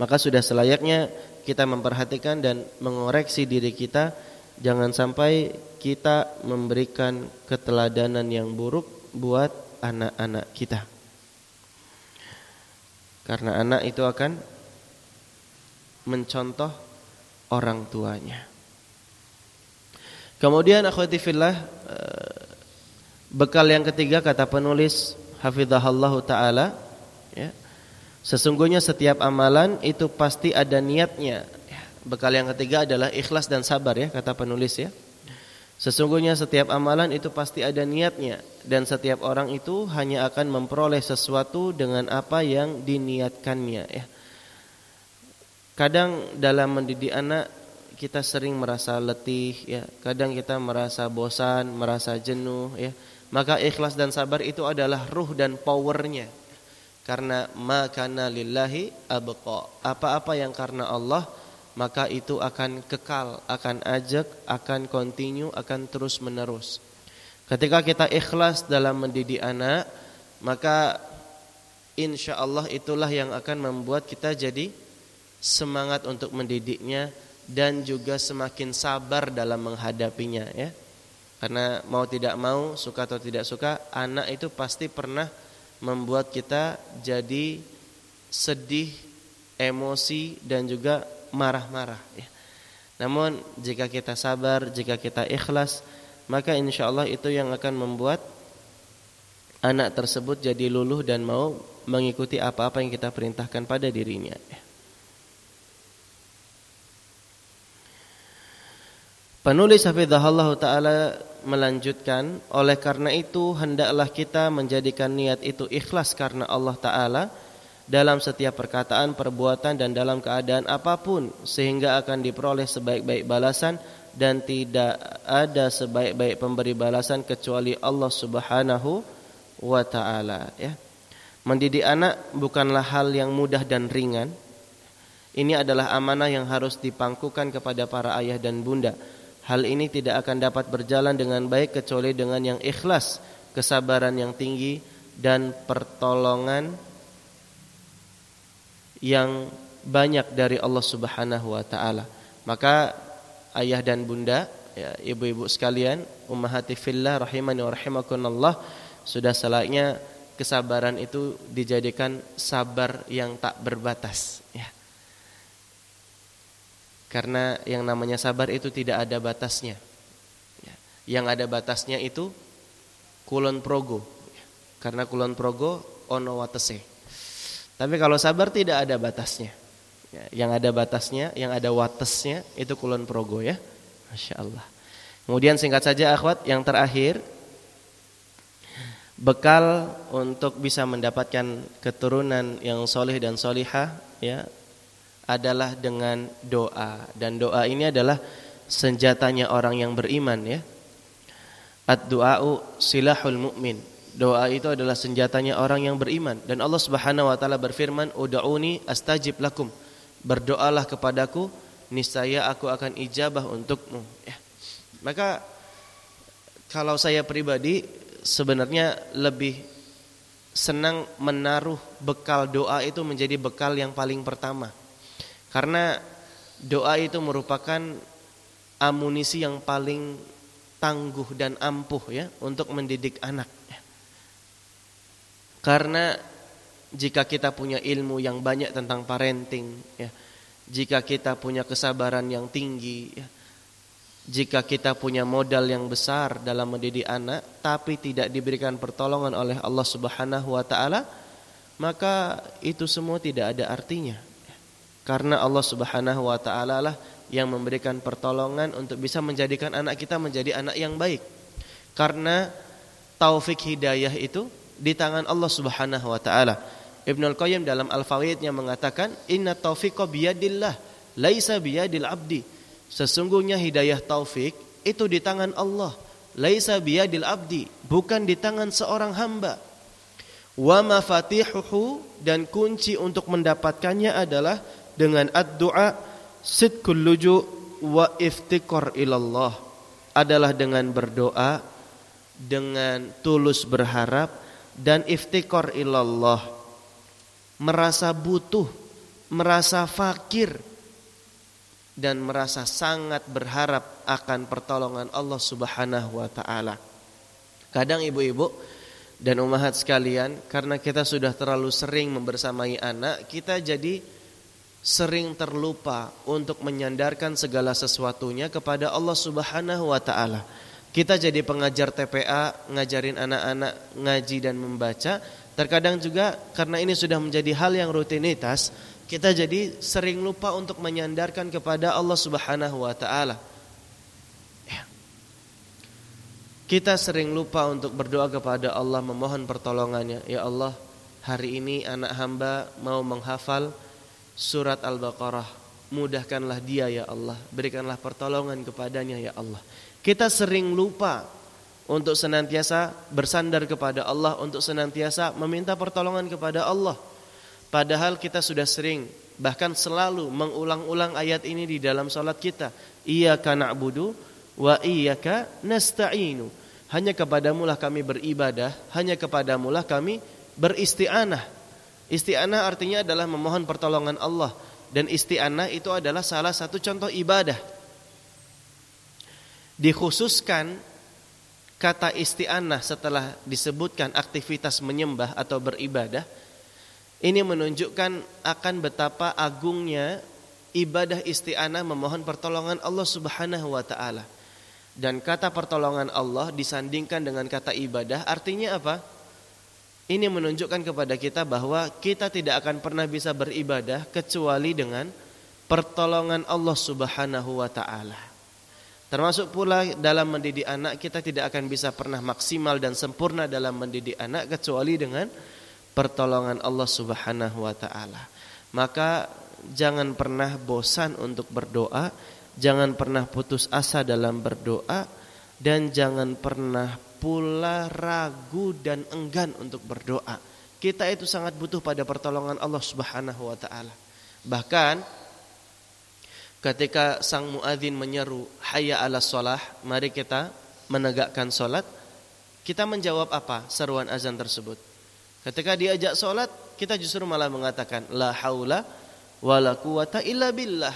Maka sudah selayaknya kita memperhatikan dan mengoreksi diri kita jangan sampai kita memberikan keteladanan yang buruk buat anak-anak kita. Karena anak itu akan mencontoh orang tuanya. Kemudian akhwati fillah eh, bekal yang ketiga kata penulis hafizahullah taala ya. Sesungguhnya setiap amalan itu pasti ada niatnya Bekal yang ketiga adalah ikhlas dan sabar ya kata penulis ya. Sesungguhnya setiap amalan itu pasti ada niatnya dan setiap orang itu hanya akan memperoleh sesuatu dengan apa yang diniatkannya ya. Kadang dalam mendidik anak kita sering merasa letih ya, kadang kita merasa bosan, merasa jenuh ya. Maka ikhlas dan sabar itu adalah ruh dan powernya. Karena makana lillahi abqa. Apa-apa yang karena Allah maka itu akan kekal, akan ajak, akan continue, akan terus menerus. Ketika kita ikhlas dalam mendidik anak, maka insya Allah itulah yang akan membuat kita jadi semangat untuk mendidiknya dan juga semakin sabar dalam menghadapinya ya. Karena mau tidak mau, suka atau tidak suka, anak itu pasti pernah membuat kita jadi sedih, emosi dan juga marah-marah ya. Namun jika kita sabar, jika kita ikhlas, maka insya Allah itu yang akan membuat anak tersebut jadi luluh dan mau mengikuti apa-apa yang kita perintahkan pada dirinya. Ya. Penulis Hafizahullah Ta'ala melanjutkan Oleh karena itu hendaklah kita menjadikan niat itu ikhlas karena Allah Ta'ala dalam setiap perkataan, perbuatan dan dalam keadaan apa pun sehingga akan diperoleh sebaik-baik balasan dan tidak ada sebaik-baik pemberi balasan kecuali Allah Subhanahu wa taala ya. Mendidik anak bukanlah hal yang mudah dan ringan. Ini adalah amanah yang harus dipangkukan kepada para ayah dan bunda. Hal ini tidak akan dapat berjalan dengan baik kecuali dengan yang ikhlas, kesabaran yang tinggi dan pertolongan yang banyak dari Allah Subhanahu wa taala. Maka ayah dan bunda, ya, ibu-ibu sekalian, ummahati fillah rahimani wa rahimakumullah, sudah selayaknya kesabaran itu dijadikan sabar yang tak berbatas, ya. Karena yang namanya sabar itu tidak ada batasnya. Ya. Yang ada batasnya itu kulon progo. Ya. Karena kulon progo ono watese. Tapi kalau sabar tidak ada batasnya. Ya, yang ada batasnya, yang ada watasnya itu kulon progo ya. Masya Allah. Kemudian singkat saja akhwat yang terakhir bekal untuk bisa mendapatkan keturunan yang solih dan solihah ya adalah dengan doa dan doa ini adalah senjatanya orang yang beriman ya. Ad-du'a'u silahul mu'min. Doa itu adalah senjatanya orang yang beriman dan Allah Subhanahu wa taala berfirman, "Ud'uni astajib lakum." Berdoalah kepadaku, niscaya aku akan ijabah untukmu. Ya. Maka kalau saya pribadi sebenarnya lebih senang menaruh bekal doa itu menjadi bekal yang paling pertama. Karena doa itu merupakan amunisi yang paling tangguh dan ampuh ya untuk mendidik anak. Karena jika kita punya ilmu yang banyak tentang parenting, ya, jika kita punya kesabaran yang tinggi, ya, jika kita punya modal yang besar dalam mendidik anak, tapi tidak diberikan pertolongan oleh Allah Subhanahu Wa Taala, maka itu semua tidak ada artinya. Karena Allah Subhanahu Wa Taala lah yang memberikan pertolongan untuk bisa menjadikan anak kita menjadi anak yang baik. Karena taufik hidayah itu di tangan Allah Subhanahu wa taala. Ibnu Al-Qayyim dalam Al-Fawaidnya mengatakan inna taufiqa biyadillah laisa biyadil abdi. Sesungguhnya hidayah taufik itu di tangan Allah, laisa biyadil abdi, bukan di tangan seorang hamba. Wa mafatihuhu dan kunci untuk mendapatkannya adalah dengan ad-du'a sidqul luju wa iftikar ilallah adalah dengan berdoa dengan tulus berharap dan iftikar ilallah merasa butuh merasa fakir dan merasa sangat berharap akan pertolongan Allah Subhanahu wa taala. Kadang ibu-ibu dan umahat sekalian, karena kita sudah terlalu sering membersamai anak, kita jadi sering terlupa untuk menyandarkan segala sesuatunya kepada Allah Subhanahu wa taala. Kita jadi pengajar TPA, ngajarin anak-anak ngaji dan membaca, terkadang juga karena ini sudah menjadi hal yang rutinitas, kita jadi sering lupa untuk menyandarkan kepada Allah Subhanahu wa taala. Ya. Kita sering lupa untuk berdoa kepada Allah memohon pertolongannya. Ya Allah, hari ini anak hamba mau menghafal surat Al-Baqarah. Mudahkanlah dia ya Allah, berikanlah pertolongan kepadanya ya Allah. Kita sering lupa untuk senantiasa bersandar kepada Allah, untuk senantiasa meminta pertolongan kepada Allah. Padahal kita sudah sering bahkan selalu mengulang-ulang ayat ini di dalam salat kita. Iyyaka na'budu wa iyyaka nasta'inu. Hanya kepadamulah kami beribadah, hanya kepadamulah kami beristi'anah. Isti'anah artinya adalah memohon pertolongan Allah dan isti'anah itu adalah salah satu contoh ibadah. Dikhususkan kata isti'anah setelah disebutkan aktivitas menyembah atau beribadah ini menunjukkan akan betapa agungnya ibadah isti'anah memohon pertolongan Allah Subhanahu wa taala. Dan kata pertolongan Allah disandingkan dengan kata ibadah artinya apa? Ini menunjukkan kepada kita bahwa kita tidak akan pernah bisa beribadah kecuali dengan pertolongan Allah Subhanahu wa taala. Termasuk pula dalam mendidik anak kita tidak akan bisa pernah maksimal dan sempurna dalam mendidik anak kecuali dengan pertolongan Allah Subhanahu wa taala. Maka jangan pernah bosan untuk berdoa, jangan pernah putus asa dalam berdoa dan jangan pernah pula ragu dan enggan untuk berdoa. Kita itu sangat butuh pada pertolongan Allah Subhanahu wa taala. Bahkan ketika sang muadzin menyeru hayya 'ala shalah, mari kita menegakkan salat, kita menjawab apa seruan azan tersebut? Ketika diajak sholat, kita justru malah mengatakan la haula wala quwata illa billah.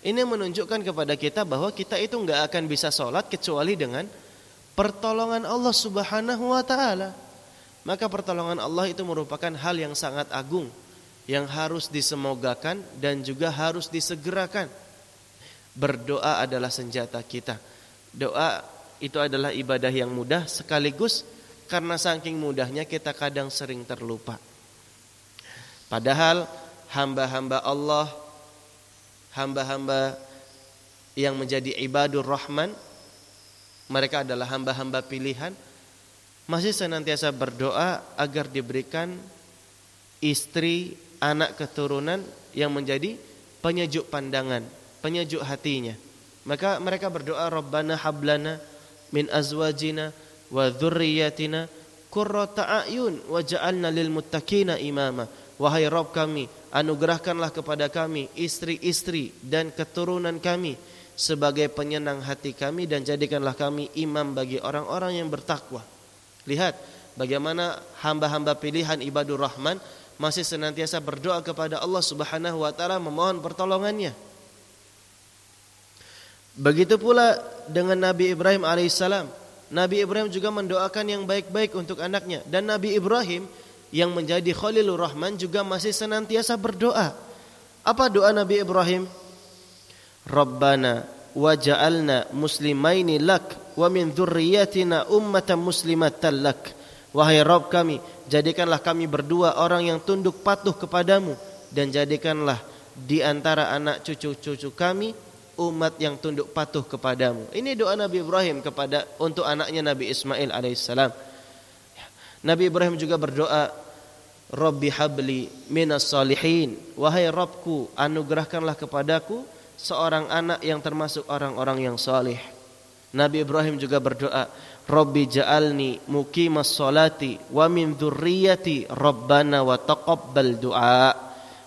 Ini menunjukkan kepada kita bahwa kita itu nggak akan bisa sholat kecuali dengan pertolongan Allah Subhanahu wa taala. Maka pertolongan Allah itu merupakan hal yang sangat agung yang harus disemogakan dan juga harus disegerakan. Berdoa adalah senjata kita. Doa itu adalah ibadah yang mudah sekaligus karena saking mudahnya kita kadang sering terlupa. Padahal hamba-hamba Allah, hamba-hamba yang menjadi ibadur rahman, mereka adalah hamba-hamba pilihan, masih senantiasa berdoa agar diberikan istri, anak keturunan yang menjadi penyejuk pandangan, penyejuk hatinya. Maka mereka berdoa Rabbana hablana min azwajina wa dzurriyyatina qurrata a'yun waj'alna lil muttaqina imama wahai Rabb kami anugerahkanlah kepada kami istri-istri dan keturunan kami sebagai penyenang hati kami dan jadikanlah kami imam bagi orang-orang yang bertakwa lihat bagaimana hamba-hamba pilihan ibadur rahman masih senantiasa berdoa kepada Allah Subhanahu wa taala memohon pertolongannya begitu pula dengan Nabi Ibrahim alaihissalam Nabi Ibrahim juga mendoakan yang baik-baik untuk anaknya dan Nabi Ibrahim yang menjadi Khalilur Rahman juga masih senantiasa berdoa. Apa doa Nabi Ibrahim? Rabbana waj'alna muslimaini lak wa min dzurriyyatina ummatan muslimatan lak. Wahai Rabb kami, jadikanlah kami berdua orang yang tunduk patuh kepadamu dan jadikanlah di antara anak cucu-cucu kami umat yang tunduk patuh kepadamu. Ini doa Nabi Ibrahim kepada untuk anaknya Nabi Ismail alaihissalam. Nabi Ibrahim juga berdoa, Rabbi habli minas salihin. Wahai Rabbku, anugerahkanlah kepadaku seorang anak yang termasuk orang-orang yang salih. Nabi Ibrahim juga berdoa, Rabbi ja'alni muqimas salati wa min dzurriyyati Rabbana wa taqabbal du'a.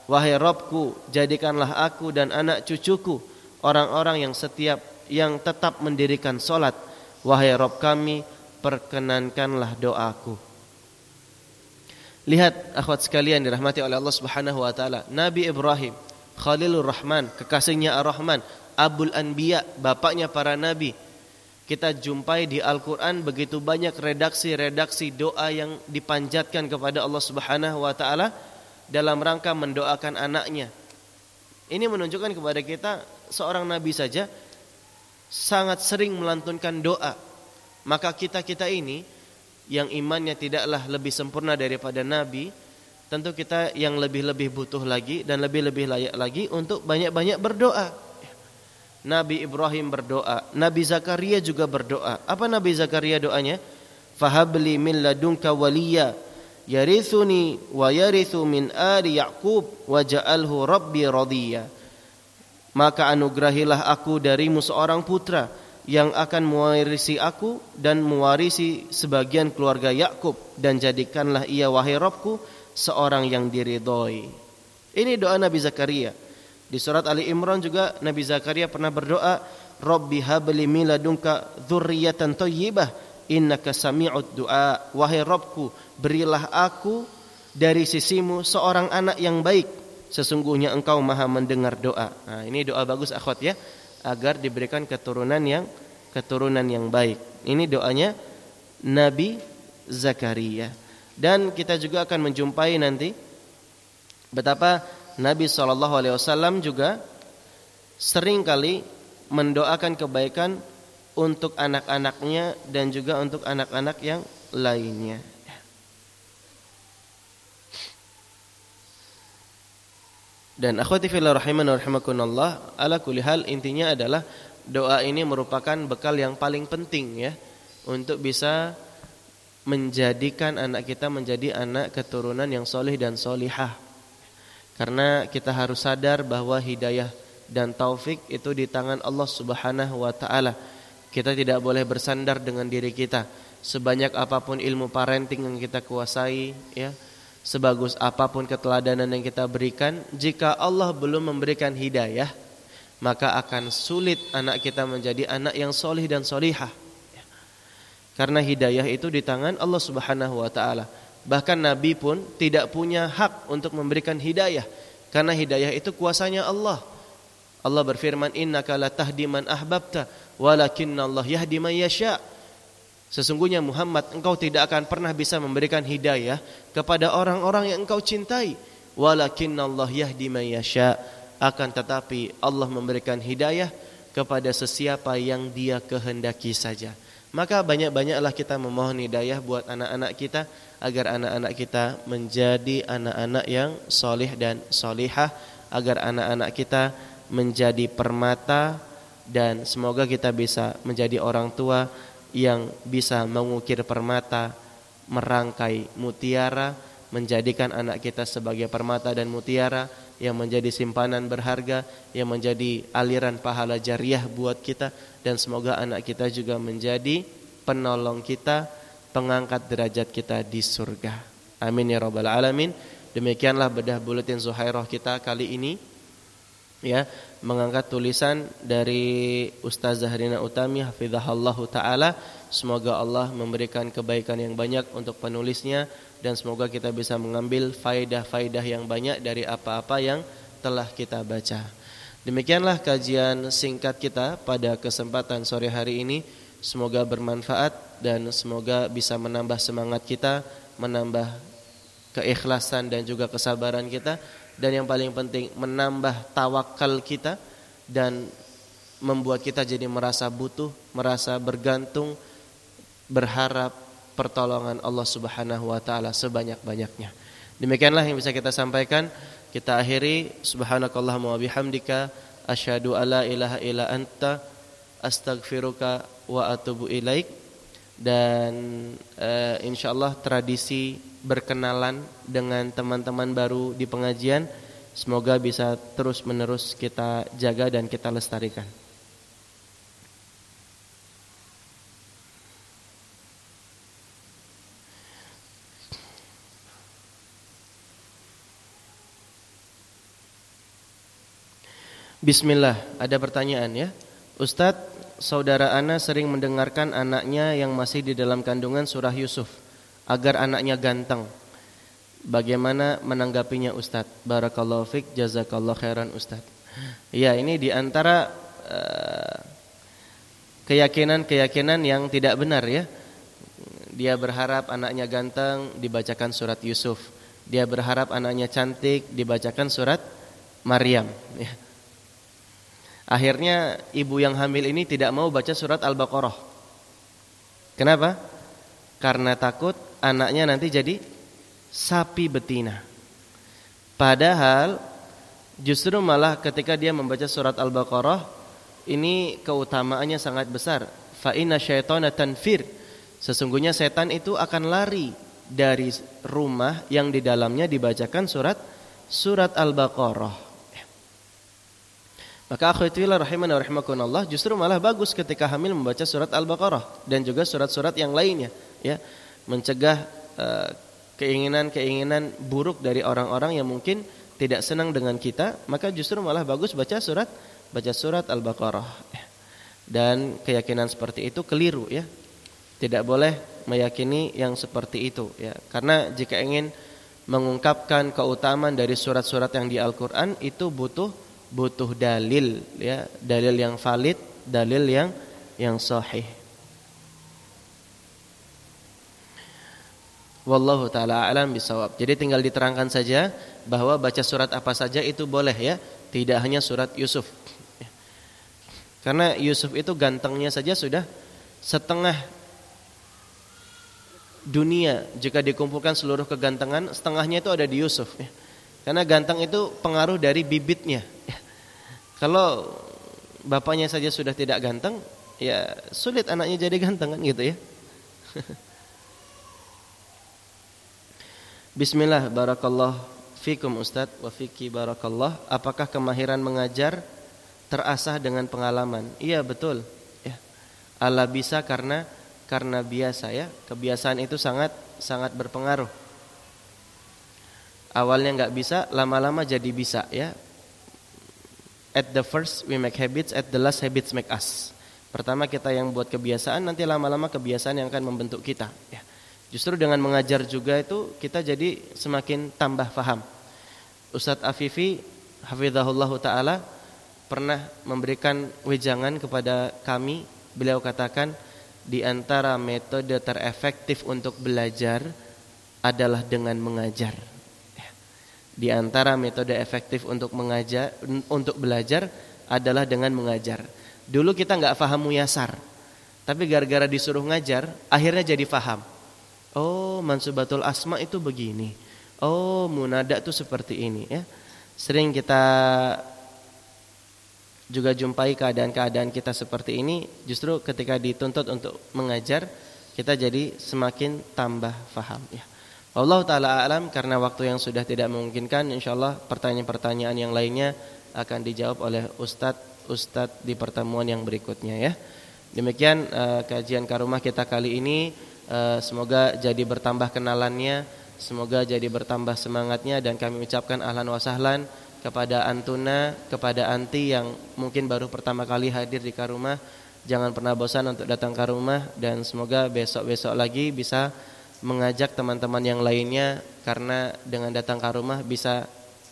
Wahai Rabbku, jadikanlah aku dan anak cucuku orang-orang yang setiap yang tetap mendirikan salat. Wahai Rabb kami, perkenankanlah doaku. Lihat akhwat sekalian dirahmati oleh Allah Subhanahu wa taala. Nabi Ibrahim, Khalilur Rahman, kekasihnya Ar-Rahman, Abul Anbiya, bapaknya para nabi kita jumpai di Al-Quran begitu banyak redaksi-redaksi doa yang dipanjatkan kepada Allah Subhanahu wa Ta'ala dalam rangka mendoakan anaknya. Ini menunjukkan kepada kita seorang nabi saja sangat sering melantunkan doa. Maka kita-kita ini yang imannya tidaklah lebih sempurna daripada nabi, tentu kita yang lebih-lebih butuh lagi dan lebih-lebih layak lagi untuk banyak-banyak berdoa. Nabi Ibrahim berdoa, Nabi Zakaria juga berdoa. Apa Nabi Zakaria doanya? Fahabli min ladunka waliya yarithuni wa yarithu min ali Yaqub waj'alhu rabbi radiya. Maka anugerahilah aku darimu seorang putra yang akan mewarisi aku dan mewarisi sebagian keluarga Yakub dan jadikanlah ia wahai Rabbku seorang yang diridhoi. Ini doa Nabi Zakaria. Di surat Ali Imran juga Nabi Zakaria pernah berdoa, "Rabbi habli min ladunka dzurriyyatan thayyibah innaka sami'ud du'a." Wahai Rabbku, berilah aku dari sisimu seorang anak yang baik. Sesungguhnya engkau maha mendengar doa. Nah, ini doa bagus akhwat ya, agar diberikan keturunan yang keturunan yang baik. Ini doanya Nabi Zakaria. Dan kita juga akan menjumpai nanti betapa Nabi SAW juga sering kali mendoakan kebaikan untuk anak-anaknya dan juga untuk anak-anak yang lainnya. Dan akhwati fillah rahiman wa rahimakunallah, ala kulli hal intinya adalah doa ini merupakan bekal yang paling penting ya untuk bisa menjadikan anak kita menjadi anak keturunan yang solih dan solihah. Karena kita harus sadar bahwa hidayah dan taufik itu di tangan Allah Subhanahu wa taala. Kita tidak boleh bersandar dengan diri kita. Sebanyak apa pun ilmu parenting yang kita kuasai, ya, sebagus apa pun keteladanan yang kita berikan, jika Allah belum memberikan hidayah, maka akan sulit anak kita menjadi anak yang solih dan solihah. Karena hidayah itu di tangan Allah Subhanahu wa taala. Bahkan Nabi pun tidak punya hak untuk memberikan hidayah karena hidayah itu kuasanya Allah. Allah berfirman innaka latahdi man ahbabta Allah yahdi man yasha. Sesungguhnya Muhammad engkau tidak akan pernah bisa memberikan hidayah kepada orang-orang yang engkau cintai Allah yahdi man yasha. Akan tetapi Allah memberikan hidayah kepada sesiapa yang Dia kehendaki saja. Maka banyak-banyaklah kita memohon hidayah buat anak-anak kita agar anak-anak kita menjadi anak-anak yang solih dan solihah agar anak-anak kita menjadi permata dan semoga kita bisa menjadi orang tua yang bisa mengukir permata, merangkai mutiara, menjadikan anak kita sebagai permata dan mutiara yang menjadi simpanan berharga, yang menjadi aliran pahala jariah buat kita dan semoga anak kita juga menjadi penolong kita, pengangkat derajat kita di surga. Amin ya rabbal alamin. Demikianlah bedah buletin Zuhairah kita kali ini. Ya, mengangkat tulisan dari Ustaz Zahrina Utami hafizahallahu taala. Semoga Allah memberikan kebaikan yang banyak untuk penulisnya dan semoga kita bisa mengambil faidah-faidah yang banyak dari apa-apa yang telah kita baca. Demikianlah kajian singkat kita pada kesempatan sore hari ini. Semoga bermanfaat dan semoga bisa menambah semangat kita, menambah keikhlasan dan juga kesabaran kita dan yang paling penting menambah tawakal kita dan membuat kita jadi merasa butuh, merasa bergantung, berharap pertolongan Allah Subhanahu wa taala sebanyak-banyaknya. Demikianlah yang bisa kita sampaikan. Kita akhiri subhanakallahumma wa bihamdika asyhadu alla ilaha illa anta astaghfiruka wa atubu ilaik dan uh, insyaallah tradisi berkenalan dengan teman-teman baru di pengajian. Semoga bisa terus-menerus kita jaga dan kita lestarikan. Bismillah, ada pertanyaan ya. Ustadz, saudara Ana sering mendengarkan anaknya yang masih di dalam kandungan surah Yusuf agar anaknya ganteng. Bagaimana menanggapinya Ustadz? Barakallahu fiq, jazakallahu khairan Ustadz. Ya, ini di antara uh, keyakinan-keyakinan yang tidak benar ya. Dia berharap anaknya ganteng dibacakan surat Yusuf. Dia berharap anaknya cantik dibacakan surat Maryam ya. Akhirnya ibu yang hamil ini tidak mau baca surat Al-Baqarah. Kenapa? Karena takut anaknya nanti jadi sapi betina. Padahal justru malah ketika dia membaca surat Al-Baqarah ini keutamaannya sangat besar. Fa inna syaitana tanfir. Sesungguhnya setan itu akan lari dari rumah yang di dalamnya dibacakan surat surat Al-Baqarah. Maka akhwatullah rahimana rahimakumullah justru malah bagus ketika hamil membaca surat Al-Baqarah dan juga surat-surat yang lainnya ya, mencegah uh, keinginan-keinginan buruk dari orang-orang yang mungkin tidak senang dengan kita, maka justru malah bagus baca surat baca surat Al-Baqarah. Dan keyakinan seperti itu keliru ya. Tidak boleh meyakini yang seperti itu ya. Karena jika ingin mengungkapkan keutamaan dari surat-surat yang di Al-Qur'an itu butuh butuh dalil ya, dalil yang valid, dalil yang yang sahih. Wallahu taala alam bisawab. Jadi tinggal diterangkan saja bahwa baca surat apa saja itu boleh ya, tidak hanya surat Yusuf. Karena Yusuf itu gantengnya saja sudah setengah dunia jika dikumpulkan seluruh kegantengan setengahnya itu ada di Yusuf. Karena ganteng itu pengaruh dari bibitnya. Kalau bapaknya saja sudah tidak ganteng, ya sulit anaknya jadi ganteng kan gitu ya. Bismillah barakallah fikum Ustaz wa fiki barakallah. Apakah kemahiran mengajar terasah dengan pengalaman? Iya betul. Ya. Allah bisa karena karena biasa ya. Kebiasaan itu sangat sangat berpengaruh awalnya nggak bisa, lama-lama jadi bisa ya. At the first we make habits, at the last habits make us. Pertama kita yang buat kebiasaan, nanti lama-lama kebiasaan yang akan membentuk kita. Ya. Justru dengan mengajar juga itu kita jadi semakin tambah faham. Ustadz Afifi, hafizahullah taala pernah memberikan wejangan kepada kami. Beliau katakan di antara metode terefektif untuk belajar adalah dengan mengajar. Di antara metode efektif untuk mengajar untuk belajar adalah dengan mengajar. Dulu kita nggak paham muyasar. Tapi gara-gara disuruh ngajar, akhirnya jadi paham. Oh, mansubatul asma itu begini. Oh, munada itu seperti ini ya. Sering kita juga jumpai keadaan-keadaan kita seperti ini justru ketika dituntut untuk mengajar kita jadi semakin tambah faham ya. Allah taala alam karena waktu yang sudah tidak memungkinkan insyaallah pertanyaan-pertanyaan yang lainnya akan dijawab oleh ustadz ustadz di pertemuan yang berikutnya ya. Demikian uh, kajian karumah kita kali ini semoga jadi bertambah kenalannya, semoga jadi bertambah semangatnya dan kami ucapkan ahlan wa sahlan kepada Antuna, kepada Anti yang mungkin baru pertama kali hadir di karumah. Jangan pernah bosan untuk datang ke rumah dan semoga besok-besok lagi bisa mengajak teman-teman yang lainnya karena dengan datang ke rumah bisa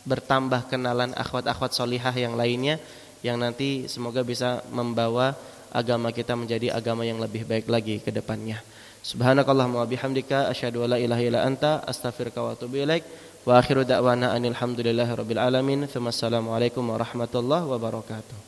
bertambah kenalan akhwat-akhwat solihah yang lainnya yang nanti semoga bisa membawa agama kita menjadi agama yang lebih baik lagi ke depannya. Subhanakallahumma bihamdika asyhadu an la ilaha illa anta astaghfiruka wa atubu ilaik. Wa akhiru da'wana anil hamdulillahi rabbil alamin. Wassalamualaikum warahmatullahi wabarakatuh.